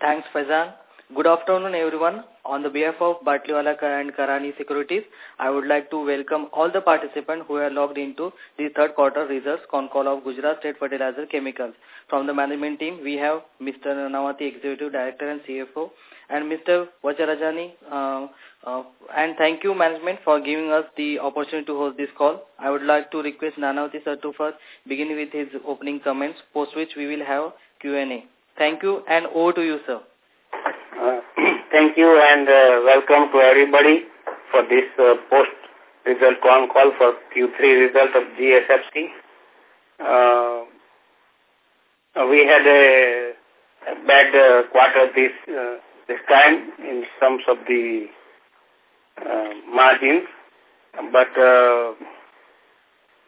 Thanks, Faizan. Good afternoon, everyone. On the behalf of Batlivala and Karani Securities, I would like to welcome all the participants who are logged into the third quarter results con call of Gujarat State Fertilizer Chemicals. From the management team, we have Mr. Nanavati, Executive Director and CFO, and Mr. Vacharajani. Uh, uh, and thank you, management, for giving us the opportunity to host this call. I would like to request Nanavati sir to first begin with his opening comments, post which we will have Q&A. Thank you, and over to you, sir. Uh, thank you, and uh, welcome to everybody for this uh, post-result con call for Q3 result of GSFC. Uh, we had a, a bad uh, quarter this uh, this time in terms of the uh, margins, but uh,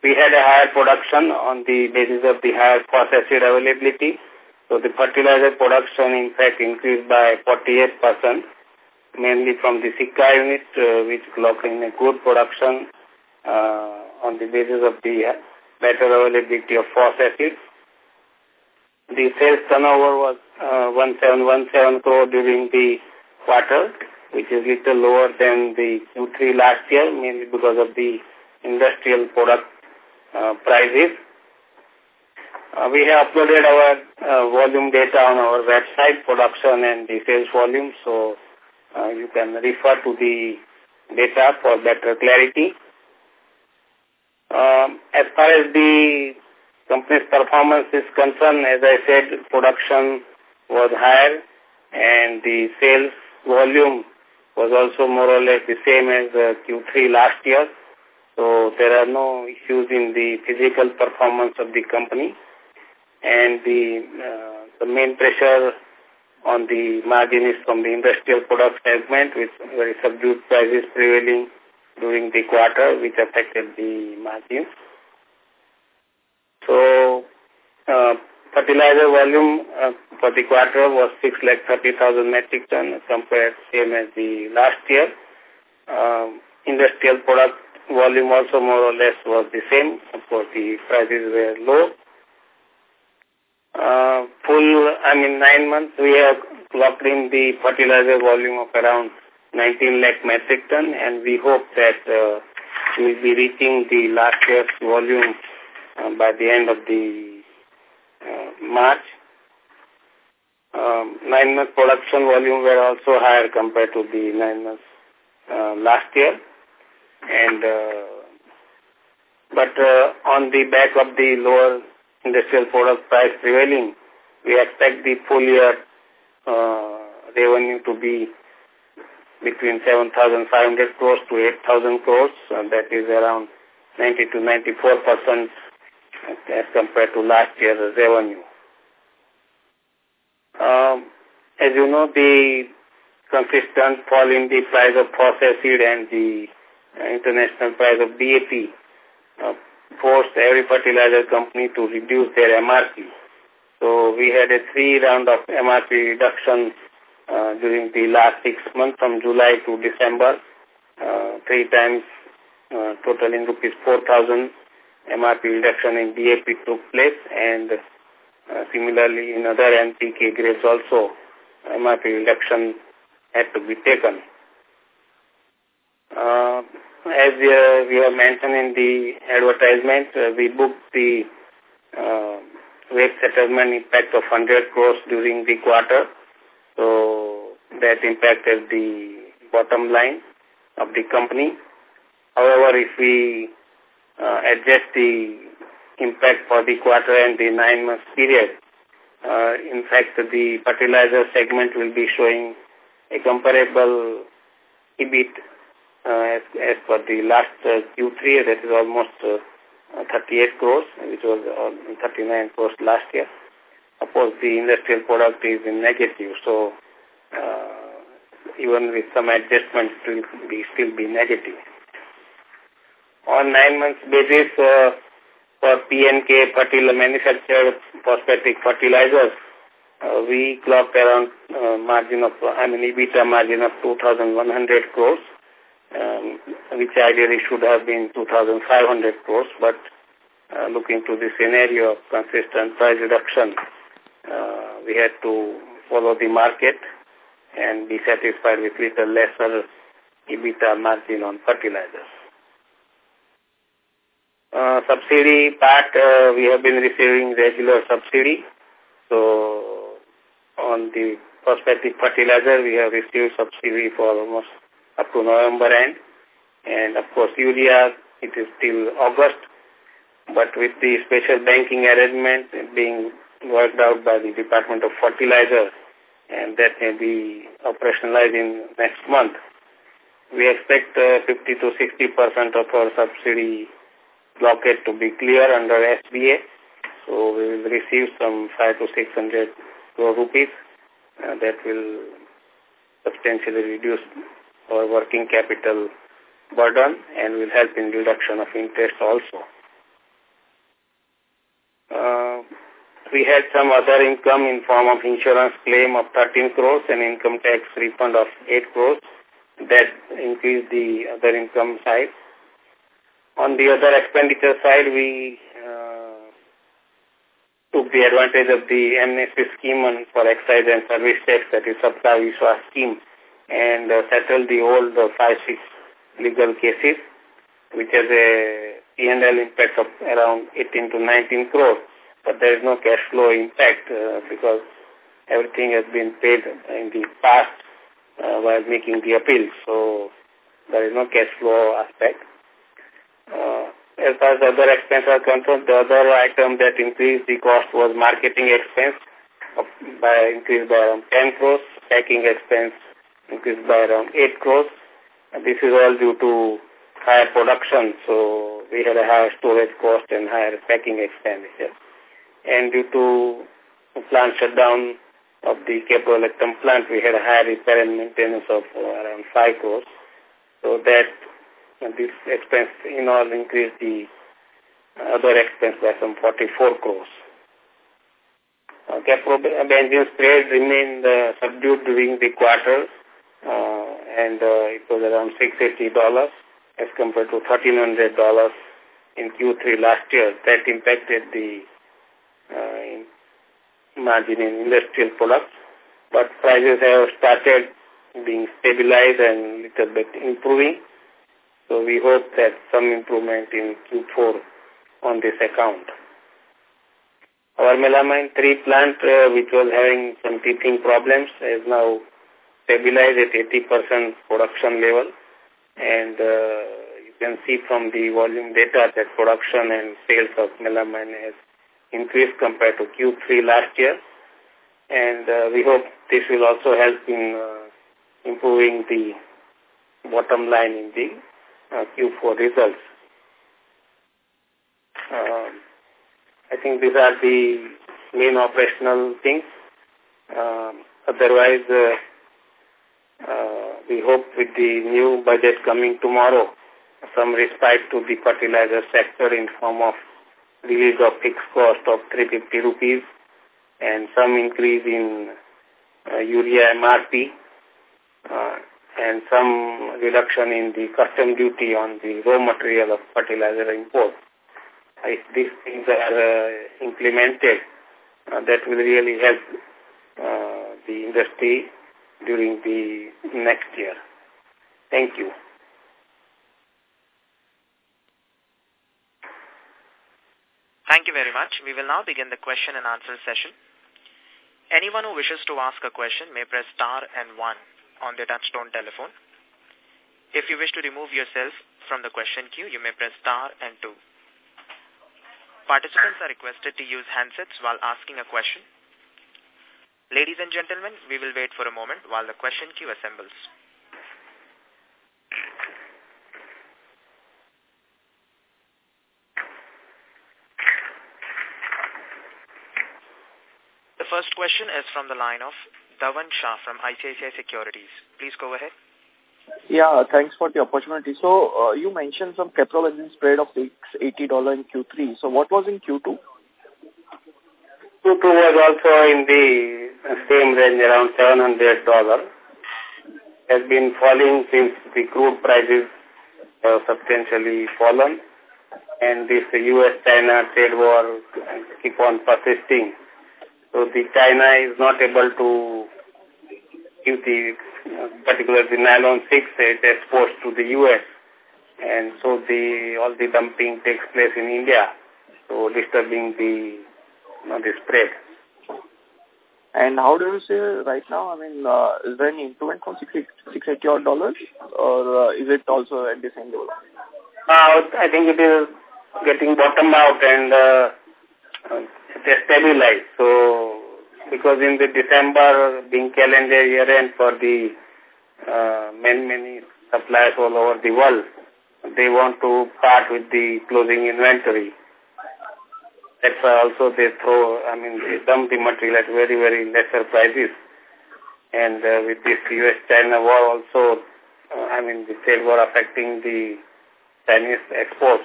we had a higher production on the basis of the higher phosphate availability. So the fertilizer production, in fact, increased by 48%, mainly from the Sikka unit, uh, which clocked in a good production uh, on the basis of the better availability of phosphate. The sales turnover was uh, 1717 crore during the quarter, which is little lower than the Q3 last year, mainly because of the industrial product uh, prices. Uh, we have uploaded our uh, volume data on our website, production and the sales volume, so uh, you can refer to the data for better clarity. Um, as far as the company's performance is concerned, as I said, production was higher and the sales volume was also more or less the same as uh, Q3 last year. So there are no issues in the physical performance of the company. And the, uh, the main pressure on the margin is from the industrial product segment with very subdued prices prevailing during the quarter which affected the margins. So, uh, fertilizer volume uh, for the quarter was 6 lakh 30,000 metric ton compared same as the last year. Uh, industrial product volume also more or less was the same. Of course, the prices were low. Uh, full, I mean, nine months, we have clocked in the fertilizer volume of around 19 lakh metric ton, and we hope that uh, we will be reaching the last year's volume uh, by the end of the uh, March. Um, nine month production volume were also higher compared to the nine months uh, last year. And uh, but uh, on the back of the lower industrial product price prevailing, we expect the full year uh, revenue to be between 7,500 crores to 8,000 crores. And that is around 90 to 94 percent as compared to last year's revenue. Um, as you know, the consistent fall in the price of phosphate and the international price of DAP uh, forced every fertilizer company to reduce their MRP. So we had a three round of MRP reduction uh, during the last six months from July to December, uh, three times uh, totaling rupees 4,000 MRP reduction in DAP took place and uh, similarly in other NPK grades also MRP reduction had to be taken. Uh, as uh, we have mentioned in the advertisement, uh, we booked the uh, settlement impact of 100 crores during the quarter. So that impacted the bottom line of the company. However, if we uh, adjust the impact for the quarter and the nine months period, uh, in fact, the fertilizer segment will be showing a comparable EBIT uh, as, as per the last uh, Q3, that is almost uh, 38 crores, which was uh, 39 crores last year. Of course, the industrial product is in negative, so uh, even with some adjustments, it will be, still be negative. On nine months basis, uh, for P&K fertilizer manufactured phosphatic fertilizers, uh, we clocked around uh, margin of, I mean, EBITDA margin of 2,100 crores um, which ideally should have been 2,500 crores, but uh, looking to the scenario of consistent price reduction, uh, we had to follow the market and be satisfied with little lesser EBITDA margin on fertilizers. Uh, subsidy part, uh, we have been receiving regular subsidy. So on the phosphatic fertilizer, we have received subsidy for almost up to November end. And of course, urea, it is till August. But with the special banking arrangement being worked out by the Department of Fertilizer, and that may be operationalized in next month, we expect uh, 50 to 60 percent of our subsidy blockade to be clear under SBA. So we will receive some 5 to 600 crore rupees uh, that will substantially reduce our working capital burden and will help in reduction of interest also. Uh, we had some other income in form of insurance claim of 13 crores and income tax refund of 8 crores. That increased the other income side. On the other expenditure side, we uh, took the advantage of the amnesty scheme for excise and service tax, that is Sabka Vishwas scheme, and uh, settled the old uh, five, six legal cases, which has a P&L impact of around 18 to 19 crores. But there is no cash flow impact uh, because everything has been paid in the past uh, while making the appeal. So there is no cash flow aspect. Uh, as far as other expenses are concerned, the other item that increased the cost was marketing expense by increased by around 10 crores, packing expense increased by around 8 crores. And this is all due to higher production, so we had a higher storage cost and higher packing expenditure. And due to plant shutdown of the caprolactam plant, we had a higher repair and maintenance of uh, around 5 crores. So that and this expense in all increased the other expense by some 44 crores. Uh, benzene spread remained uh, subdued during the quarter uh, and uh, it was around $650 as compared to $1,300 in Q3 last year. That impacted the uh, margin in industrial products. But prices have started being stabilized and little bit improving. So we hope that some improvement in Q4 on this account. Our melamine 3 plant, uh, which was having some teething problems, is now stabilized at 80% production level. And uh, you can see from the volume data that production and sales of melamine has increased compared to Q3 last year. And uh, we hope this will also help in uh, improving the bottom line in the uh, Q4 results. Uh, I think these are the main operational things. Uh, otherwise, uh, uh, we hope with the new budget coming tomorrow, some respite to the fertilizer sector in form of release of fixed cost of 350 rupees and some increase in uh, urea MRP uh, and some reduction in the custom duty on the raw material of fertilizer import. If these things are uh, implemented, uh, that will really help uh, the industry during the next year. Thank you. Thank you very much. We will now begin the question and answer session. Anyone who wishes to ask a question may press star and one on their touchtone telephone. If you wish to remove yourself from the question queue, you may press star and two. Participants are requested to use handsets while asking a question. Ladies and gentlemen, we will wait for a moment while the question queue assembles. The first question is from the line of Dhavan Shah from ICICI Securities. Please go ahead. Yeah, thanks for the opportunity. So, uh, you mentioned some caprolactam spread of $80 in Q3. So, what was in Q2? Q2 was also in the same range, around $700. Has been falling since the crude prices have substantially fallen. And this U.S.-China trade war keep on persisting. So the China is not able to give the, particularly the nylon 6, it exports to the U.S. And so the all the dumping takes place in India, so disturbing the, know, the spread. And how do you say right now? I mean, uh, is there any improvement from 680 odd dollars, or uh, is it also at the same level? Uh, I think it is getting bottom out and uh, uh, has stabilized. So, because in the December being calendar year end for the uh, many, many suppliers all over the world, they want to part with the closing inventory. That's also they throw, I mean, they dump the material at very, very lesser prices. And uh, with this U.S.-China war also, uh, I mean, the trade war affecting the Chinese exports.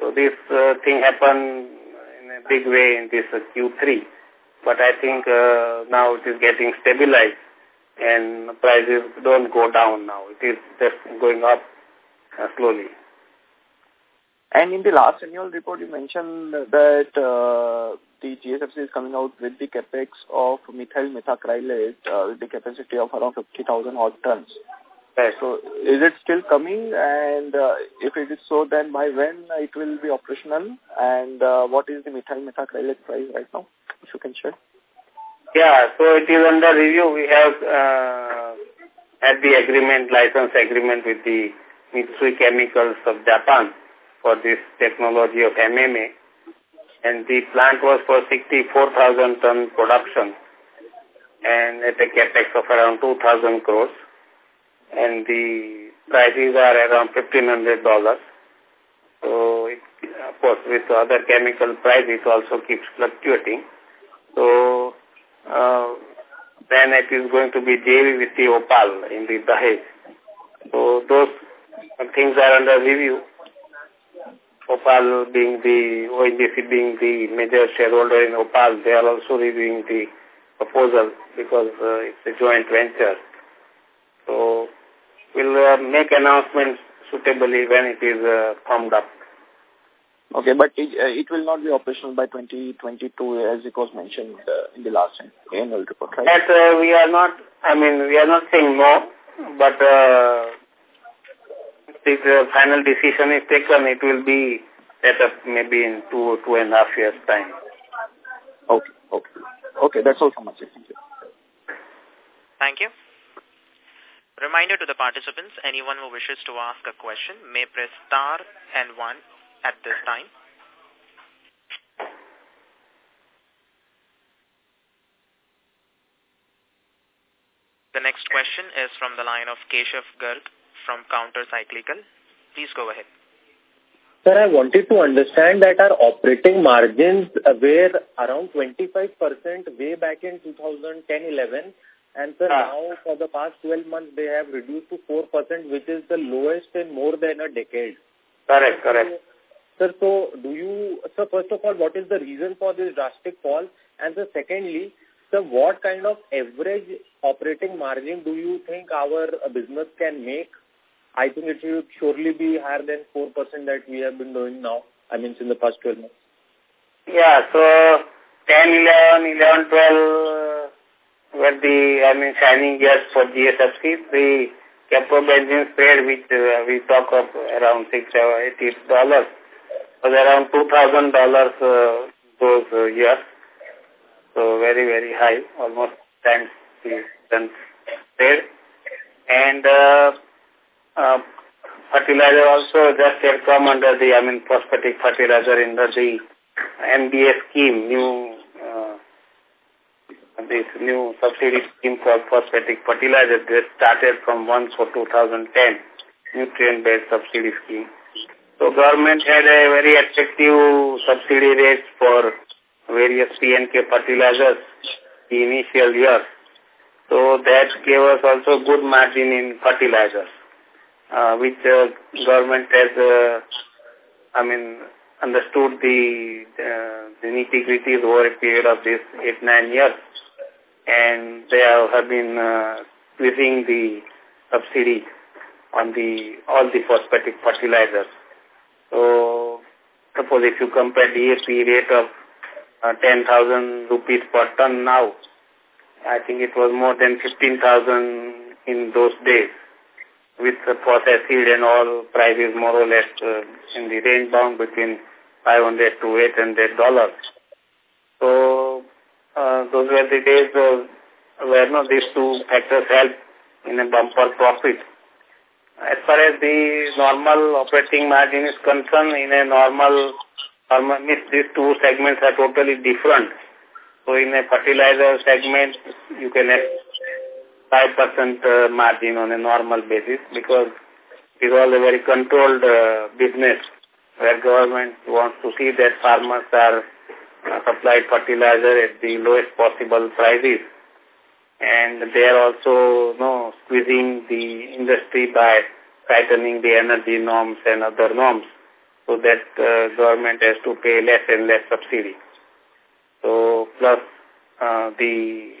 So this uh, thing happened in a big way in this uh, Q3. But I think uh, now it is getting stabilized and prices don't go down now. It is just going up uh, slowly. And in the last annual report, you mentioned that uh, the GSFC is coming out with the capex of methyl methacrylate uh, with the capacity of around 50,000 odd tons. Right. So is it still coming? And uh, if it is so, then by when it will be operational? And uh, what is the methyl methacrylate price right now? If you can share. Yeah, so it is under review. We have uh, had the agreement, license agreement with the Mitsui Chemicals of Japan for this technology of MMA. And the plant was for 64,000 ton production and at a capex of around 2,000 crores. And the prices are around $1,500. So, it, of course, with other chemical price, it also keeps fluctuating. So, uh, then it is going to be JV with the OPAL in the Dahej. So, those things are under review. OPAL being the, ONGC being the major shareholder in OPAL, they are also reviewing the proposal because uh, it's a joint venture. So, we'll uh, make announcements suitably when it is uh, formed up. Okay, but it, uh, it will not be operational by 2022 as it was mentioned uh, in the last annual report, right? That uh, we are not, I mean, we are not saying no, but uh, the final decision is taken, it will be set up maybe in two, or two and a half years' time. Okay, okay. Okay, that's all from my side. Thank you. Thank you. Reminder to the participants, anyone who wishes to ask a question may press star and one at this time. The next question is from the line of Keshav Garg from Counter Cyclical. Please go ahead. Sir, I wanted to understand that our operating margins were around 25% way back in 2010-11 and sir, ah. now for the past 12 months they have reduced to 4% which is the lowest in more than a decade. Correct, correct. So, sir, so do you, sir, first of all, what is the reason for this drastic fall? And sir, secondly, sir, what kind of average operating margin do you think our business can make I think it should surely be higher than 4% that we have been doing now, I mean, in the past 12 months. Yeah, so 10, 11, 11, 12 were the, I mean, shining years for GSFC. The caprobenzene spread, which uh, we talk of around 6 or 8 dollars, was around $2,000 uh, those uh, years. So very, very high, almost 10 cents spread. And uh, uh, fertilizer also just had come under the, I mean, phosphatic fertilizer under the MDA scheme, new, uh, this new subsidy scheme for phosphatic fertilizer that started from 1 for 2010, nutrient-based subsidy scheme. So government had a very attractive subsidy rates for various P&K fertilizers the initial years. So that gave us also good margin in fertilizers uh, which uh, government has, uh, I mean, understood the, uh, the nitty-gritties over a period of this eight, nine years. And they have been uh, the subsidy on the all the phosphatic fertilizers. So, suppose if you compare the DAP rate of uh, 10,000 rupees per ton now. I think it was more than 15,000 in those days with the phos acid and all prices more or less uh, in the range bound between 500 to 800 dollars. So uh, those were the days uh, where no, these two factors help in a bumper profit. As far as the normal operating margin is concerned, in a normal, normal these two segments are totally different. So in a fertilizer segment, you can 5% uh, margin on a normal basis because it was a very controlled uh, business where government wants to see that farmers are uh, supplied fertilizer at the lowest possible prices. And they are also you know, squeezing the industry by tightening the energy norms and other norms so that uh, government has to pay less and less subsidy. So plus uh, the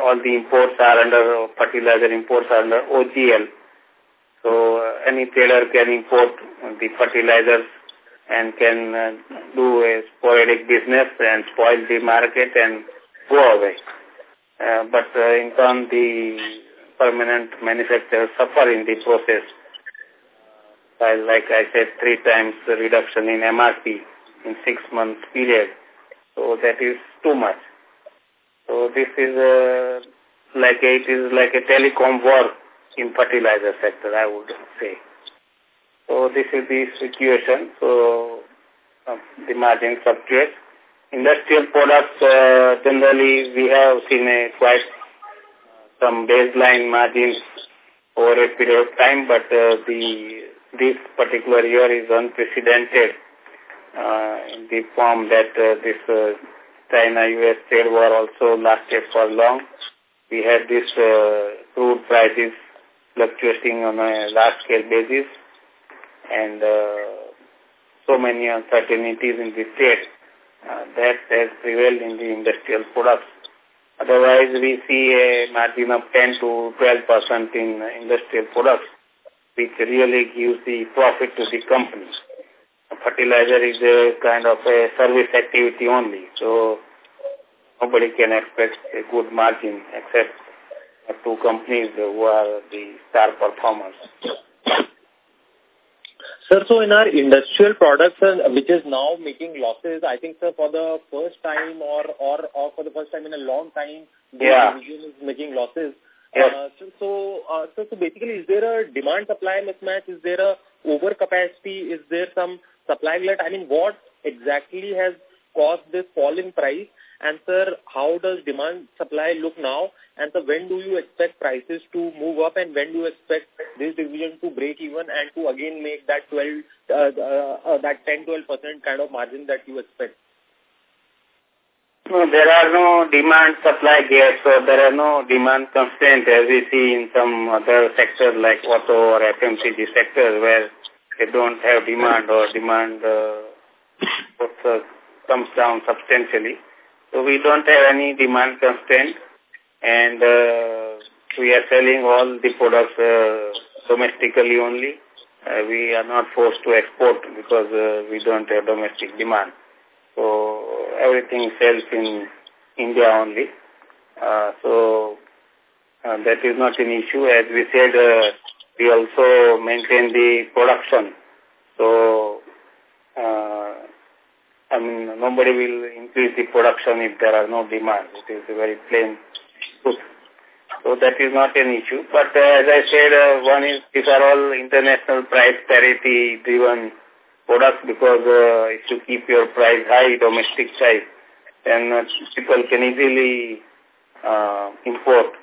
all the imports are under fertilizer imports are under OGL. So uh, any trader can import the fertilizers and can uh, do a sporadic business and spoil the market and go away. Uh, but uh, in turn, the permanent manufacturers suffer in the process. While, like I said, three times reduction in MRP in six months period. So that is too much. So this is uh, like a, it is like a telecom war in fertilizer sector, I would say. So this is the situation. So uh, the margin fluctuates. Industrial products, uh, generally we have seen a quite uh, some baseline margins over a period of time, but uh, the this particular year is unprecedented uh, in the form that uh, this uh, China-US trade war also lasted for long. We had this uh, crude prices fluctuating on a large-scale basis and uh, so many uncertainties in the state uh, that has prevailed in the industrial products. Otherwise, we see a margin of 10 to 12 percent in industrial products, which really gives the profit to the company. Fertilizer is a kind of a service activity only, so nobody can expect a good margin except two companies who are the star performers. Sir, so in our industrial products, which is now making losses, I think, sir, for the first time or, or, or for the first time in a long time, the yeah. division is making losses. Yes. Uh, so, so, uh, so, so basically, is there a demand-supply mismatch? Is there a overcapacity? Is there some supply glut? I mean, what exactly has caused this fall in price? And, sir, how does demand-supply look now? And so when do you expect prices to move up and when do you expect this division to break even and to again make that 12, uh, uh, uh, that 10-12% kind of margin that you expect? No, there are no demand supply gaps or there are no demand constraints as we see in some other sectors like auto or FMCG sectors where they don't have demand or demand uh, comes down substantially. So we don't have any demand constraint and uh, we are selling all the products uh, domestically only. Uh, we are not forced to export because uh, we don't have domestic demand. So everything sells in India only. Uh, so uh, that is not an issue. As we said, uh, we also maintain the production. So, uh, I mean, nobody will increase the production if there are no demand. It is a very plain truth. So that is not an issue. But uh, as I said, uh, one is these are all international price parity driven products because uh, if you keep your price high, domestic price, then uh, people can easily uh, import.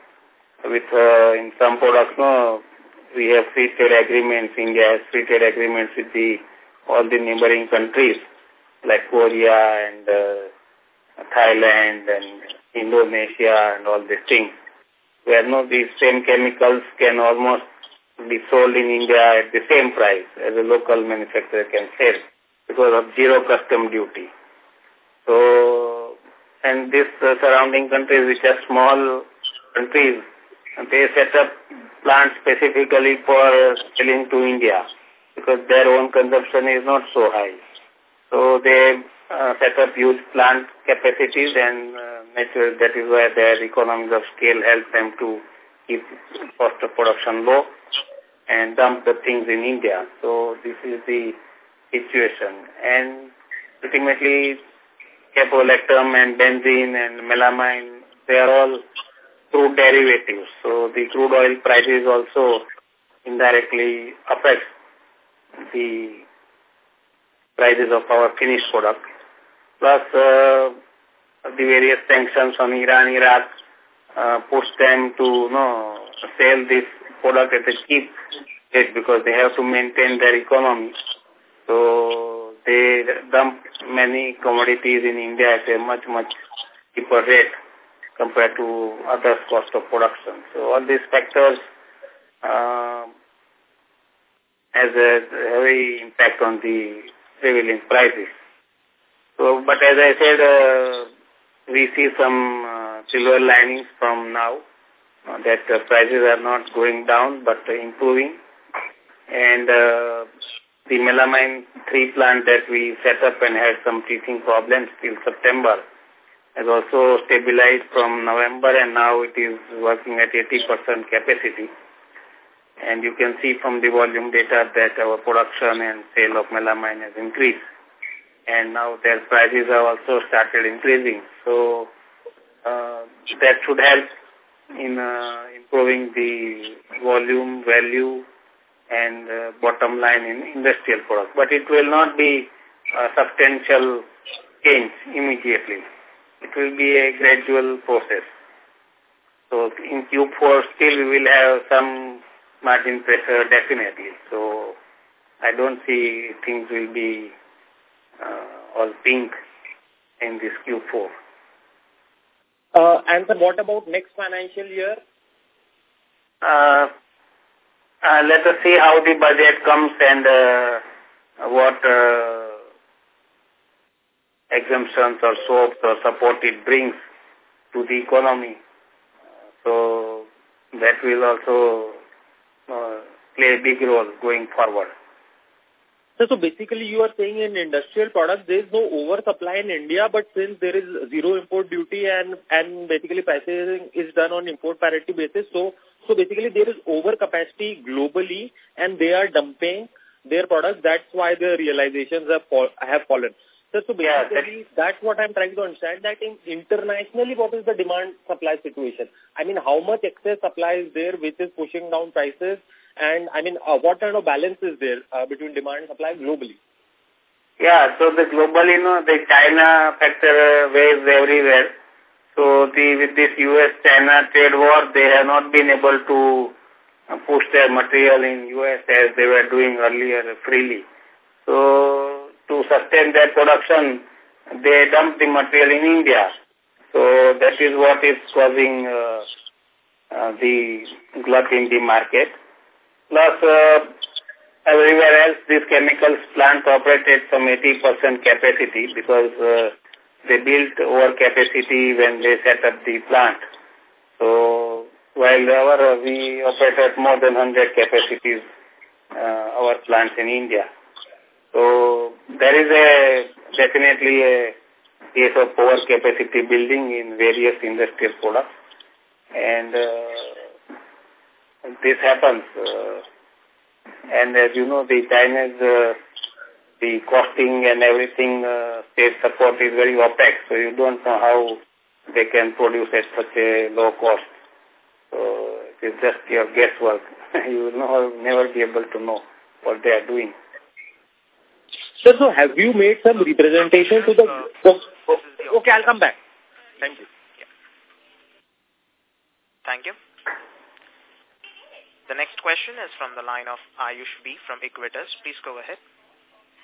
With uh, in some products, no, we have free trade agreements. India has free trade agreements with the all the neighboring countries like Korea and uh, Thailand and Indonesia and all these things, where no these same chemicals can almost be sold in India at the same price as a local manufacturer can sell because of zero custom duty. So, and these uh, surrounding countries which are small countries, they set up plants specifically for selling to India because their own consumption is not so high. So they uh, set up huge plant capacities and uh, that is where their economies of scale help them to keep cost of production low and dump the things in India. So this is the situation. And ultimately, caprolactam and benzene and melamine, they are all crude derivatives. So the crude oil prices also indirectly affect the prices of our finished product. Plus, uh, the various sanctions on Iran, Iraq, uh, push them to you know, sell this product at a cheap rate because they have to maintain their economy. So they dump many commodities in India at a much, much cheaper rate compared to other cost of production. So all these factors uh, has a heavy impact on the prevailing prices. So, but as I said, uh, we see some uh, silver linings from now uh, that uh, prices are not going down but improving. And uh, the melamine 3 plant that we set up and had some teething problems till September has also stabilized from November and now it is working at 80% capacity. And you can see from the volume data that our production and sale of melamine has increased and now their prices have also started increasing. So uh, that should help in uh, improving the volume, value, and uh, bottom line in industrial products. But it will not be a substantial change immediately. It will be a gradual process. So in Q4 still we will have some margin pressure definitely. So I don't see things will be uh, all pink in this Q4. Uh, and sir, what about next financial year? Uh, uh, let us see how the budget comes and uh, what uh, exemptions or soaps or support it brings to the economy. So that will also uh, play a big role going forward. So, basically you are saying in industrial products there is no oversupply in India but since there is zero import duty and, and basically pricing is done on import parity basis so, so basically there is overcapacity globally and they are dumping their products that's why the realizations have, fall, have fallen. So, so yeah, that's what I'm trying to understand that in internationally what is the demand supply situation? I mean how much excess supply is there which is pushing down prices and I mean, uh, what kind of balance is there uh, between demand and supply globally? Yeah, so the global, you know, the China factor weighs everywhere. So the with this U.S.-China trade war, they have not been able to uh, push their material in U.S. as they were doing earlier freely. So to sustain their production, they dump the material in India. So that is what is causing uh, uh, the glut in the market. Plus, uh, everywhere else, these chemicals plant operated some 80% capacity because uh, they built over capacity when they set up the plant. So, while our, we operated more than 100 capacities, uh, our plants in India. So, there is a definitely a case of power capacity building in various industrial products. And uh, this happens. Uh, and as you know, the China's, uh, the costing and everything, uh, state support is very opaque, so you don't know how they can produce at such a low cost. So it is just your guesswork. you will know, never be able to know what they are doing. Sir, so have you made some representation to the... Uh, oh, okay, I'll come back. Thank you. Yeah. Thank you. The next question is from the line of Ayush B from Equitas. Please go ahead.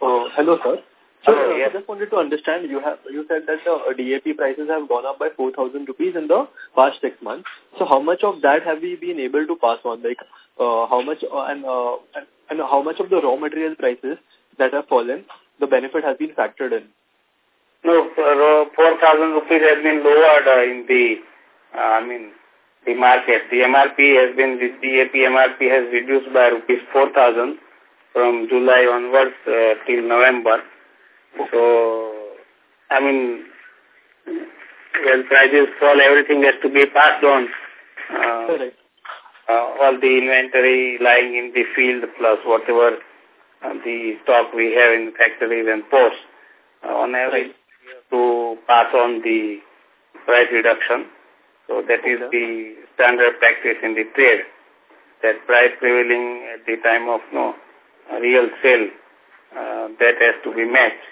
Oh, hello, sir. So, uh, I just wanted to understand, you have you said that the DAP prices have gone up by 4,000 rupees in the past six months. So how much of that have we been able to pass on? Like, uh, how much uh, and, uh, and, and how much of the raw material prices that have fallen, the benefit has been factored in? No, 4,000 rupees has been lowered uh, in the, uh, I mean, the market. The MRP has been, the DAP MRP has reduced by rupees 4,000 from July onwards uh, till November. So I mean, when prices fall, everything has to be passed on. Uh. Uh, all the inventory lying in the field plus whatever uh, the stock we have in factories and ports. Uh, on average, right. to pass on the price reduction. So that is the standard practice in the trade. That price prevailing at the time of no real sale, uh, that has to be matched.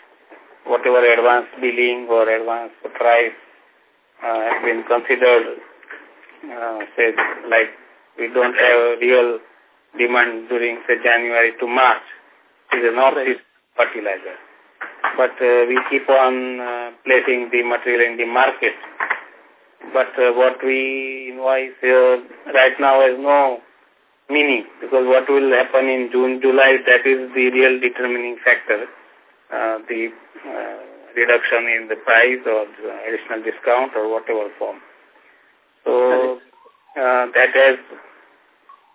Whatever advance billing or advance price uh, has been considered, uh, say, like we don't have real demand during, say, January to March. It is not right. fertilizer. But uh, we keep on uh, placing the material in the market. But uh, what we invoice here right now has no meaning because what will happen in June, July, that is the real determining factor. Uh, the uh, reduction in the price or the additional discount or whatever form. So uh, that has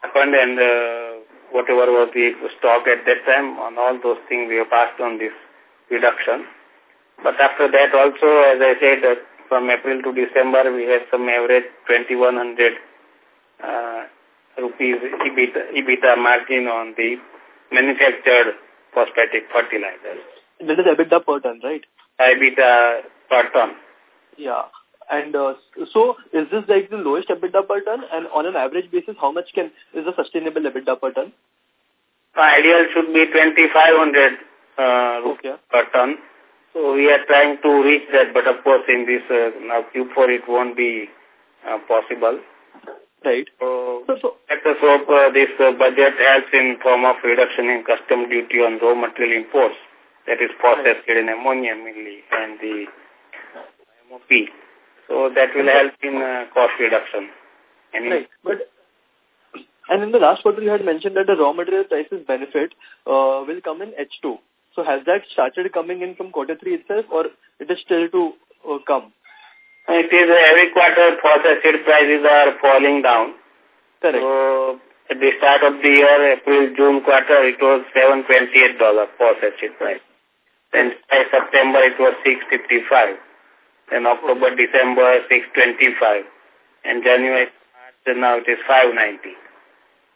happened and uh, whatever was the stock at that time, on all those things we have passed on this reduction. But after that also, as I said, uh, from April to December, we had some average 2100 uh, rupees EBITDA, EBITDA margin on the manufactured phosphatic fertilizers. That is EBITDA per ton, right? EBITDA per ton. Yeah. And uh, so is this like the lowest EBITDA per ton? And on an average basis, how much can is a sustainable EBITDA per ton? Ideal should be 2500 uh, okay. per ton. So we are trying to reach that, but of course in this uh, now Q4 it won't be uh, possible. Right. So, so, so let us hope uh, this uh, budget helps in form of reduction in custom duty on raw material imports. That is phos acid right. in ammonia mainly and the MOP. So that will help in uh, cost reduction. Any right. But and in the last quarter, you had mentioned that the raw material prices benefit uh, will come in H2. So has that started coming in from quarter three itself, or it is still to uh, come? It is uh, every quarter phos acid prices are falling down. Correct. So at the start of the year, April, June quarter, it was $728 phos acid price. Then by September, it was 655 Then October, December, 625 And January, March, now it is 590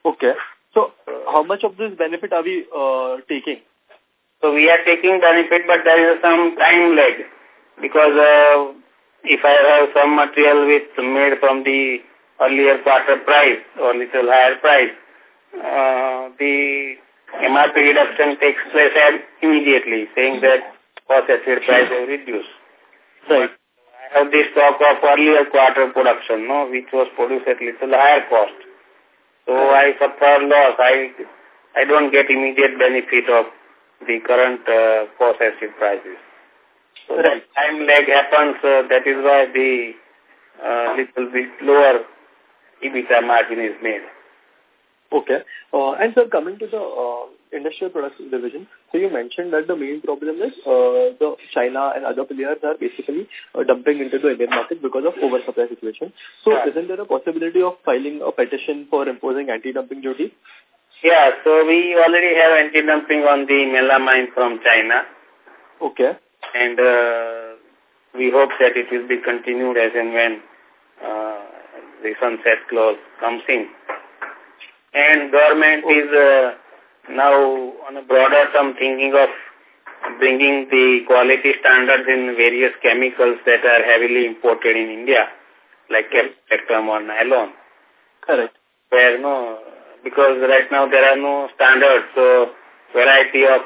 Okay. So how much of this benefit are we uh, taking? So we are taking benefit, but there is some time lag because uh, if I have some material with made from the earlier quarter price or little higher price, uh, the MRP reduction takes place immediately, saying that cost phos acid price will reduce. Right. Have this stock of earlier quarter production, no, which was produced at little higher cost. So I suffer loss. I I don't get immediate benefit of the current uh, phos acid prices. So right. time lag happens. Uh, that is why the uh, little bit lower EBITDA margin is made. Okay. Uh, and sir, coming to the uh, industrial products division, so you mentioned that the main problem is uh, the China and other players are basically uh, dumping into the Indian market because of oversupply situation. So yeah. isn't there a possibility of filing a petition for imposing anti-dumping duty? Yeah, so we already have anti-dumping on the melamine from China. Okay. And uh, we hope that it will be continued as and when uh, the sunset clause comes in. And government is uh, now on a broader term thinking of bringing the quality standards in various chemicals that are heavily imported in India, like spectrum or nylon. Correct. Where no, because right now there are no standards, so variety of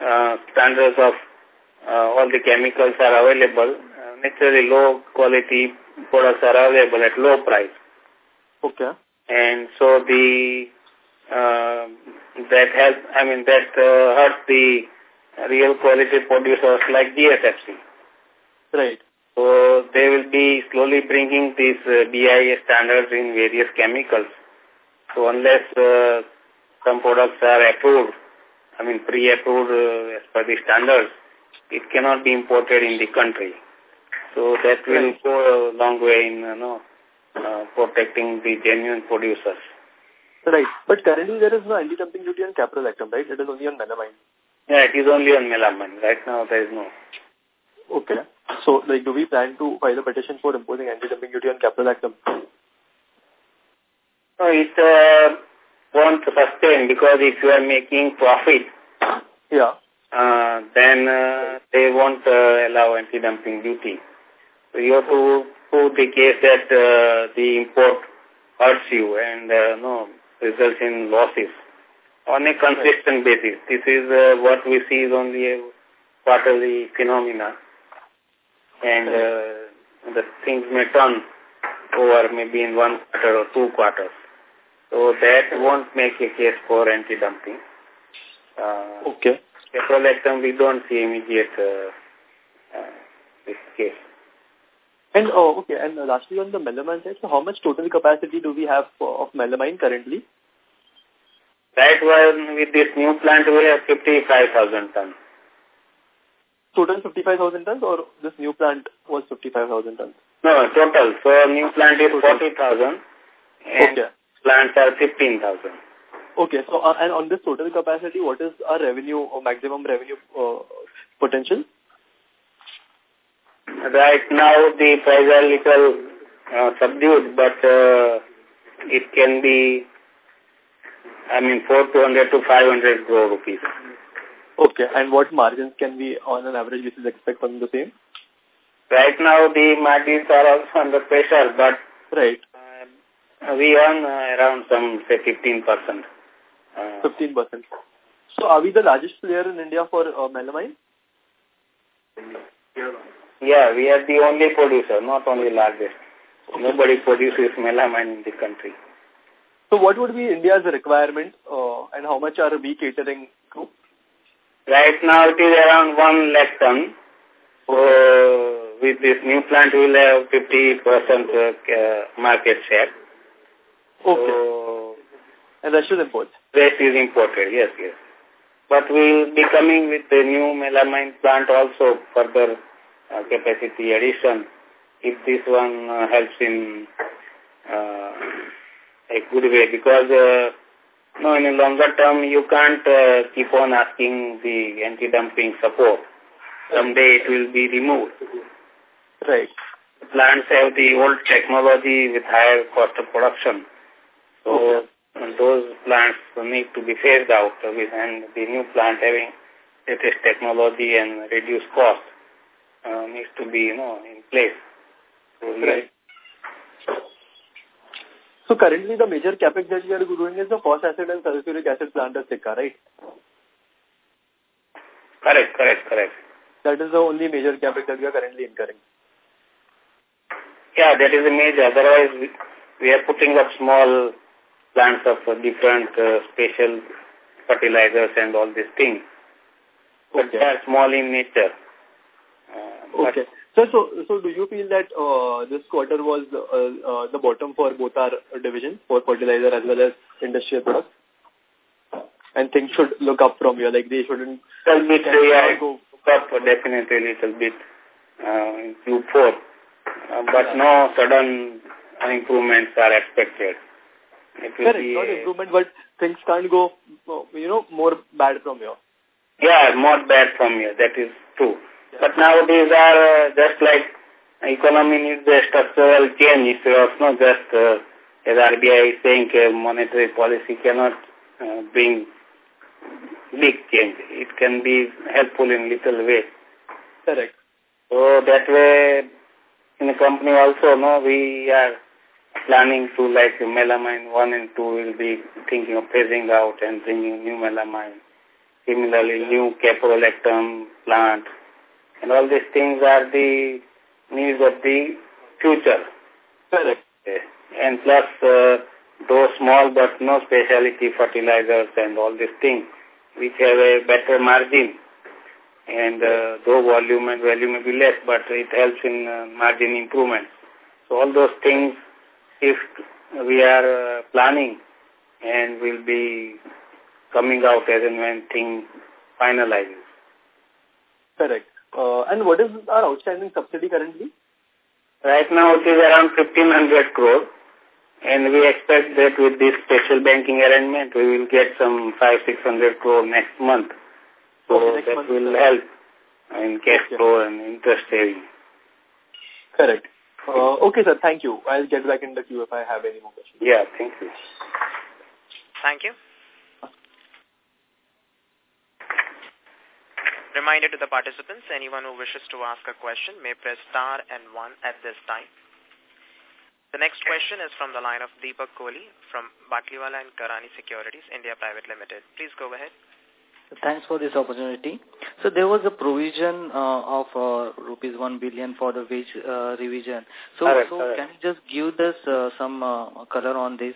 uh, standards of uh, all the chemicals are available. Uh, naturally, low quality products are available at low price. Okay. And so the uh, that help, I mean, that uh, hurt the real quality producers like GSFC. Right. So they will be slowly bringing these uh, BIS standards in various chemicals. So unless uh, some products are approved, I mean pre-approved uh, as per the standards, it cannot be imported in the country. So that will go a long way in you know, uh, protecting the genuine producers. Right. But currently there is no anti-dumping duty on caprolactam, right? It is only on melamine. Yeah, it is only on melamine. Right now there is no. Okay. So, like, do we plan to file a petition for imposing anti-dumping duty on caprolactam? No, it uh, won't sustain because if you are making profit, yeah, uh, then uh, they won't uh, allow anti-dumping duty. So you have to prove the case that uh, the import hurts you and uh, no results in losses on a consistent basis. This is uh, what we see is only a quarterly phenomena. And uh, the things may turn over maybe in one quarter or two quarters. So that won't make a case for anti-dumping. Uh, okay. Caprolactam, we don't see immediate uh, uh, this case. And oh, okay. And lastly, on the melamine side, so how much total capacity do we have of melamine currently? Right one, with this new plant, we have 55,000 tons. Total 55,000 tons or this new plant was 55,000 tons? No, total. So new plant is 40,000 and okay. plants are 15,000. Okay. So, uh, and on this total capacity, what is our revenue or maximum revenue uh, potential? Right now, the price are little uh, subdued, but uh, it can be I mean, 400 to 500 crore rupees. Okay. And what margins can we, on an average basis, expect from the same? Right now, the margins are also under pressure, but right. Uh, we earn uh, around some, say, 15%. Uh, 15%. So are we the largest player in India for uh, melamine? Yeah, we are the only producer, not only largest. Okay. Nobody produces melamine in the country. So what would be India's requirement uh, and how much are we catering to? Right now it is around 1 lakh ton. So with this new plant we will have 50% uh, market share. Okay. So, and rest is imported? Rest is imported, yes, yes. But we will be coming with the new melamine plant also further uh, capacity addition if this one uh, helps in uh, a good way because uh, no, in a longer term you can't uh, keep on asking the anti-dumping support. Someday it will be removed. Right. Plants have the old technology with higher cost of production. So okay. those plants need to be phased out with, and the new plant having latest technology and reduced cost uh, needs to be, you know, in place. So right. So currently the major capex that we are doing is the phosphoric acid and sulfuric acid plant at Sikka, right? Correct, correct, correct. That is the only major capex that we are currently incurring. Yeah, that is a major. Otherwise, we, we are putting up small plants of uh, different uh, special fertilizers and all these things. But okay. they are small in nature. Uh, okay. So, so, so do you feel that uh, this quarter was uh, uh, the bottom for both our divisions, for fertilizer as well as industrial products? And things should look up from here, like they shouldn't... A bit, yeah, go up definitely a little bit uh, in Q4. Uh, but no sudden improvements are expected. Correct, not improvement, but things can't go, you know, more bad from here. Yeah, more bad from here, that is true. But nowadays are uh, just like economy needs a structural change. So It's not just uh, as RBI is saying uh, monetary policy cannot uh, bring big change. It can be helpful in little way. Correct. So that way in the company also, no, we are planning to like melamine 1 and 2 will be thinking of phasing out and bringing new melamine. Similarly, new caprolactam plant and all these things are the needs of the future. Correct. And plus uh, those small but no specialty fertilizers and all these things which have a better margin and uh, though volume and value may be less but it helps in uh, margin improvement. So all those things if we are uh, planning and will be coming out as and when thing finalizes. Correct. Uh, and what is our outstanding subsidy currently? Right now it is around 1500 crore and we expect that with this special banking arrangement we will get some 5 600 crore next month. So okay, next that month will help in cash okay. flow and interest saving. Correct. Uh, okay, sir. Thank you. I'll get back in the queue if I have any more questions. Yeah, thank you. Thank you. Reminder to the participants, anyone who wishes to ask a question may press star and one at this time. The next question is from the line of Deepak Kohli from Batlivala and Karani Securities India Private Limited. Please go ahead. Thanks for this opportunity. So there was a provision uh, of uh, rupees 1 billion for the wage uh, revision. So, correct, so correct. can you just give us uh, some uh, color on this?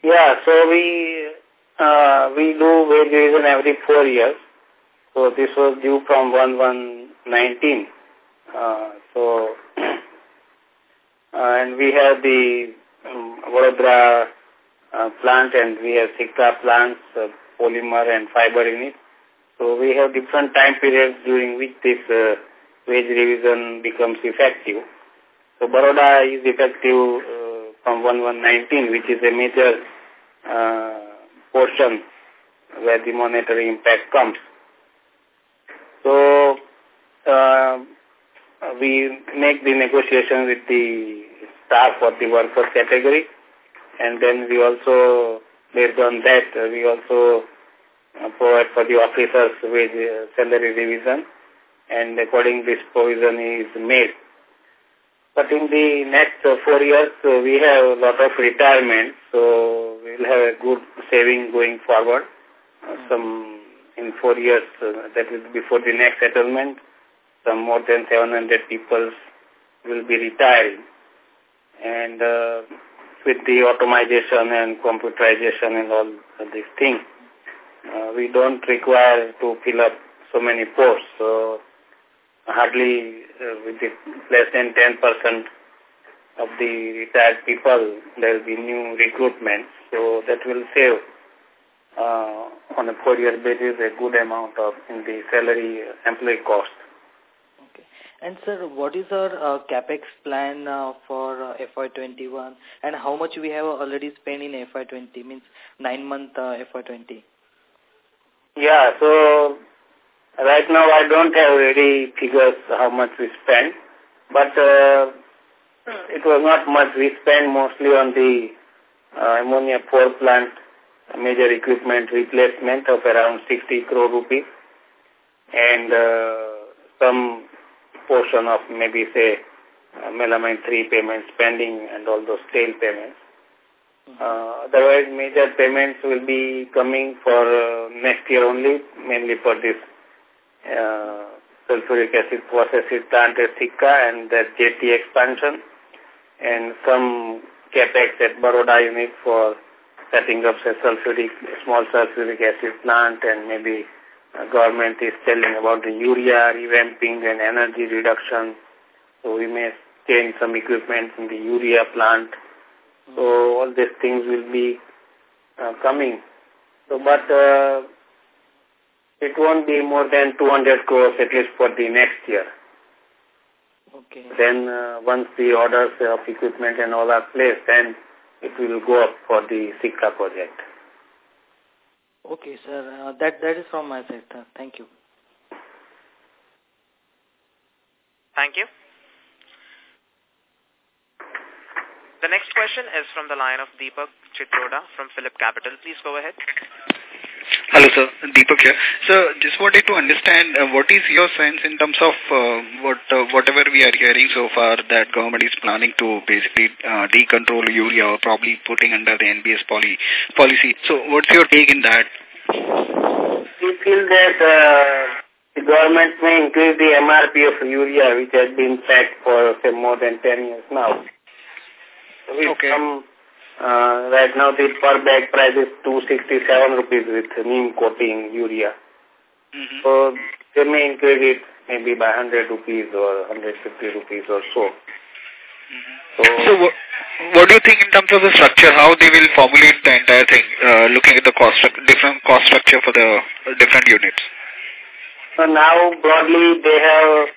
Yeah, so we uh, we do wage revision every four years. So this was due from 1119. Uh, so, and we have the um, Vadodara uh, plant and we have Sikka plants, uh, polymer and fiber in it. So we have different time periods during which this uh, wage revision becomes effective. So Baroda is effective uh, from 1119, which is a major uh, portion where the monetary impact comes. So uh, we make the negotiation with the staff for the workers category and then we also, based on that, we also uh, provide for the officers with salary revision and according this provision is made. But in the next four years, uh, we have a lot of retirement, so we'll have a good saving going forward. Uh, some in four years, uh, that is before the next settlement, some more than 700 people will be retiring. And uh, with the automation and computerization and all these things, uh, we don't require to fill up so many posts. So hardly uh, with the less than 10% of the retired people, there will be new recruitment. So that will save uh, on a four-year basis a good amount of in the salary employee cost. Okay. And sir, what is our uh, capex plan uh, for uh, FY21 and how much we have already spent in FY20 means nine month uh, FY20? Yeah, so right now I don't have ready figures how much we spent, but uh, it was not much. We spent mostly on the uh, ammonia 4 plant major equipment replacement of around 60 crore rupees and uh, some portion of maybe say uh, melamine 3 payments pending and all those tail payments. Uh, otherwise, major payments will be coming for uh, next year only, mainly for this uh, sulfuric acid processing plant at Sikka and the jetty expansion and some capex at Baroda unit for setting up a sulfuric, small sulfuric acid plant and maybe uh, government is telling about the urea revamping and energy reduction. So we may change some equipment in the urea plant. So all these things will be uh, coming. So but uh, it won't be more than 200 crores at least for the next year. Okay. Then uh, once the orders of equipment and all are placed, then it will go up for the Sikka project. Okay, sir. Uh, that that is from my side. Sir. Thank you. Thank you. The next question is from the line of Deepak Chitroda from Phillip Capital. Please go ahead. Hello, sir. Deepak here. So, just wanted to understand uh, what is your sense in terms of uh, what uh, whatever we are hearing so far that government is planning to basically uh, decontrol urea or probably putting under the NBS poly, policy. So, what's your take in that? We feel that uh, the government may increase the MRP of urea, which has been set for say, more than 10 years now. With okay. some uh, right now the per bag price is 267 rupees with neem coating urea. Mm -hmm. So they may increase it maybe by 100 rupees or 150 rupees or so. Mm -hmm. So, so what, what do you think in terms of the structure, how they will formulate the entire thing, uh, looking at the cost different cost structure for the different units? So now broadly they have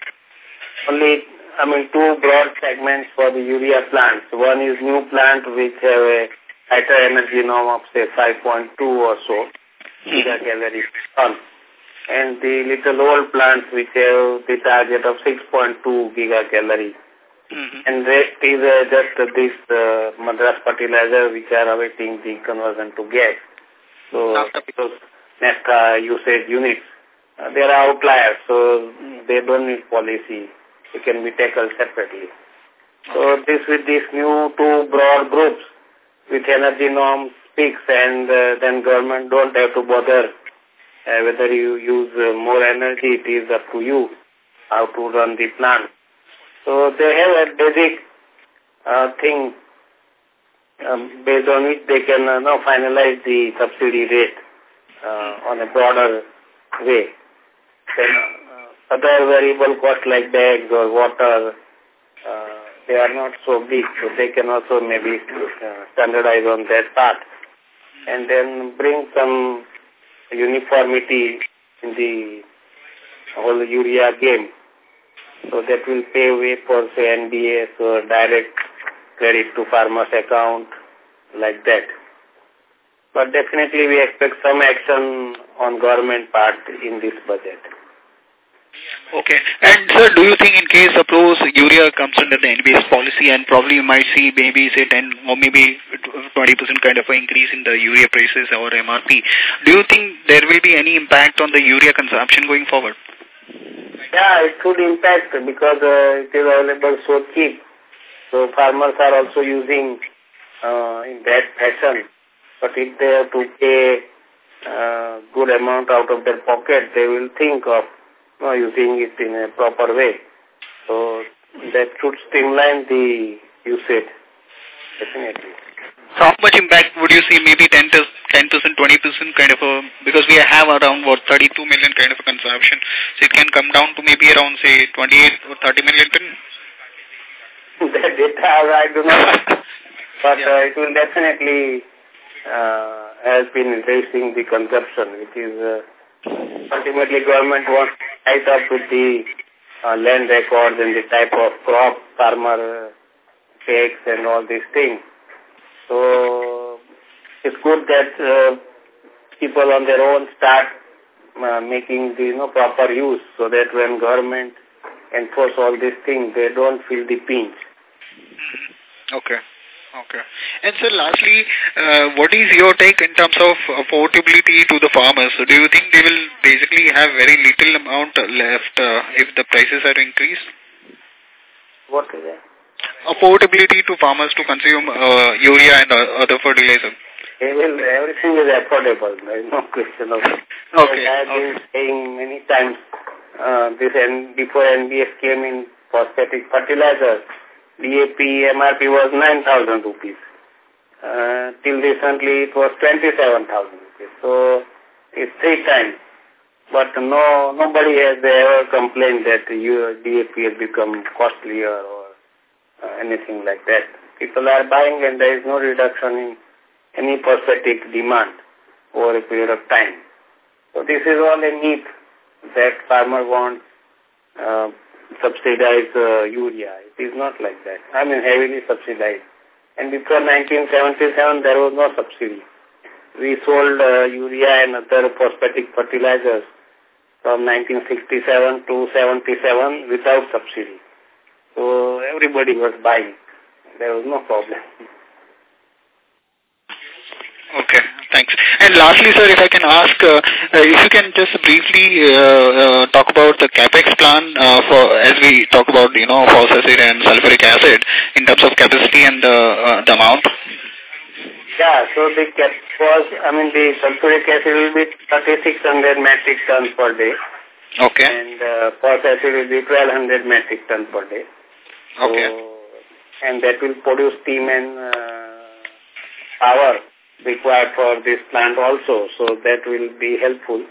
only I mean, two broad segments for the urea plants. One is new plant which have a higher energy norm of say 5.2 or so gigacalorie per ton. and the little old plants which have the target of 6.2 gigacalories. Mm -hmm. And rest is uh, just uh, this uh, Madras fertilizer which are awaiting the conversion to gas. So, because naphtha usage units, uh, they are outliers, so they don't need policy. It can be tackled separately. So this with these new two broad groups with energy norms fixed and uh, then government don't have to bother uh, whether you use uh, more energy, it is up to you how to run the plant. So they have a basic uh, thing um, based on which they can uh, now finalize the subsidy rate uh, on a broader way. Then other variable costs like bags or water, uh, they are not so big, so they can also maybe uh, standardize on that part and then bring some uniformity in the whole urea game. So that will pave way for, say, NBS or direct credit to farmers account, like that. But definitely we expect some action on government part in this budget. Okay. And sir, do you think in case suppose urea comes under the NBS policy and probably you might see maybe say 10 or maybe 20% kind of an increase in the urea prices or MRP, do you think there will be any impact on the urea consumption going forward? Yeah, it could impact because uh, it is available so cheap. So farmers are also using uh, in that fashion. But if they have to pay uh, good amount out of their pocket, they will think of uh, using it in a proper way. So that should streamline the usage, definitely. So how much impact would you see maybe 10 to 10%, 20% kind of a, because we have around what 32 million kind of a consumption. So it can come down to maybe around say 28 or 30 million ton? that data I do not but yeah. uh, it will definitely uh, help in reducing the consumption, which is uh, ultimately government wants to up with the uh, land records and the type of crop farmer takes and all these things. So it's good that uh, people on their own start uh, making the you know, proper use so that when government enforce all these things, they don't feel the pinch. Okay. Okay. And sir, lastly, uh, what is your take in terms of affordability to the farmers? So do you think they will basically have very little amount left uh, if the prices are increased? What is that? Affordability to farmers to consume uh, urea and uh, other fertilizer. Will, everything is affordable. There is no question of it. Okay. I have okay. been saying many times uh, this and before NBS came in phosphatic fertilizers, DAP MRP was 9,000 rupees. Uh, till recently it was 27,000 rupees. So it's three times. But no, nobody has ever complained that your DAP has become costlier or uh, anything like that. People are buying and there is no reduction in any phosphatic demand over a period of time. So this is all a need that farmer wants uh, subsidize uh, urea. It is not like that. I mean heavily subsidized. And before 1977, there was no subsidy. We sold uh, urea and other phosphatic fertilizers from 1967 to 77 without subsidy. So everybody was buying. There was no problem. Okay, thanks. And lastly, sir, if I can ask, uh, if you can just briefly uh, uh, talk about the capex plan uh, for as we talk about, you know, phosphoric and sulfuric acid in terms of capacity and the, uh, the amount. Yeah, so the cap was, I mean, the sulfuric acid will be 3600 metric tons per day. Okay. And uh, phosphoric acid will be 1200 metric tons per day. Okay. So, and that will produce steam and uh, power required for this plant also, so that will be helpful.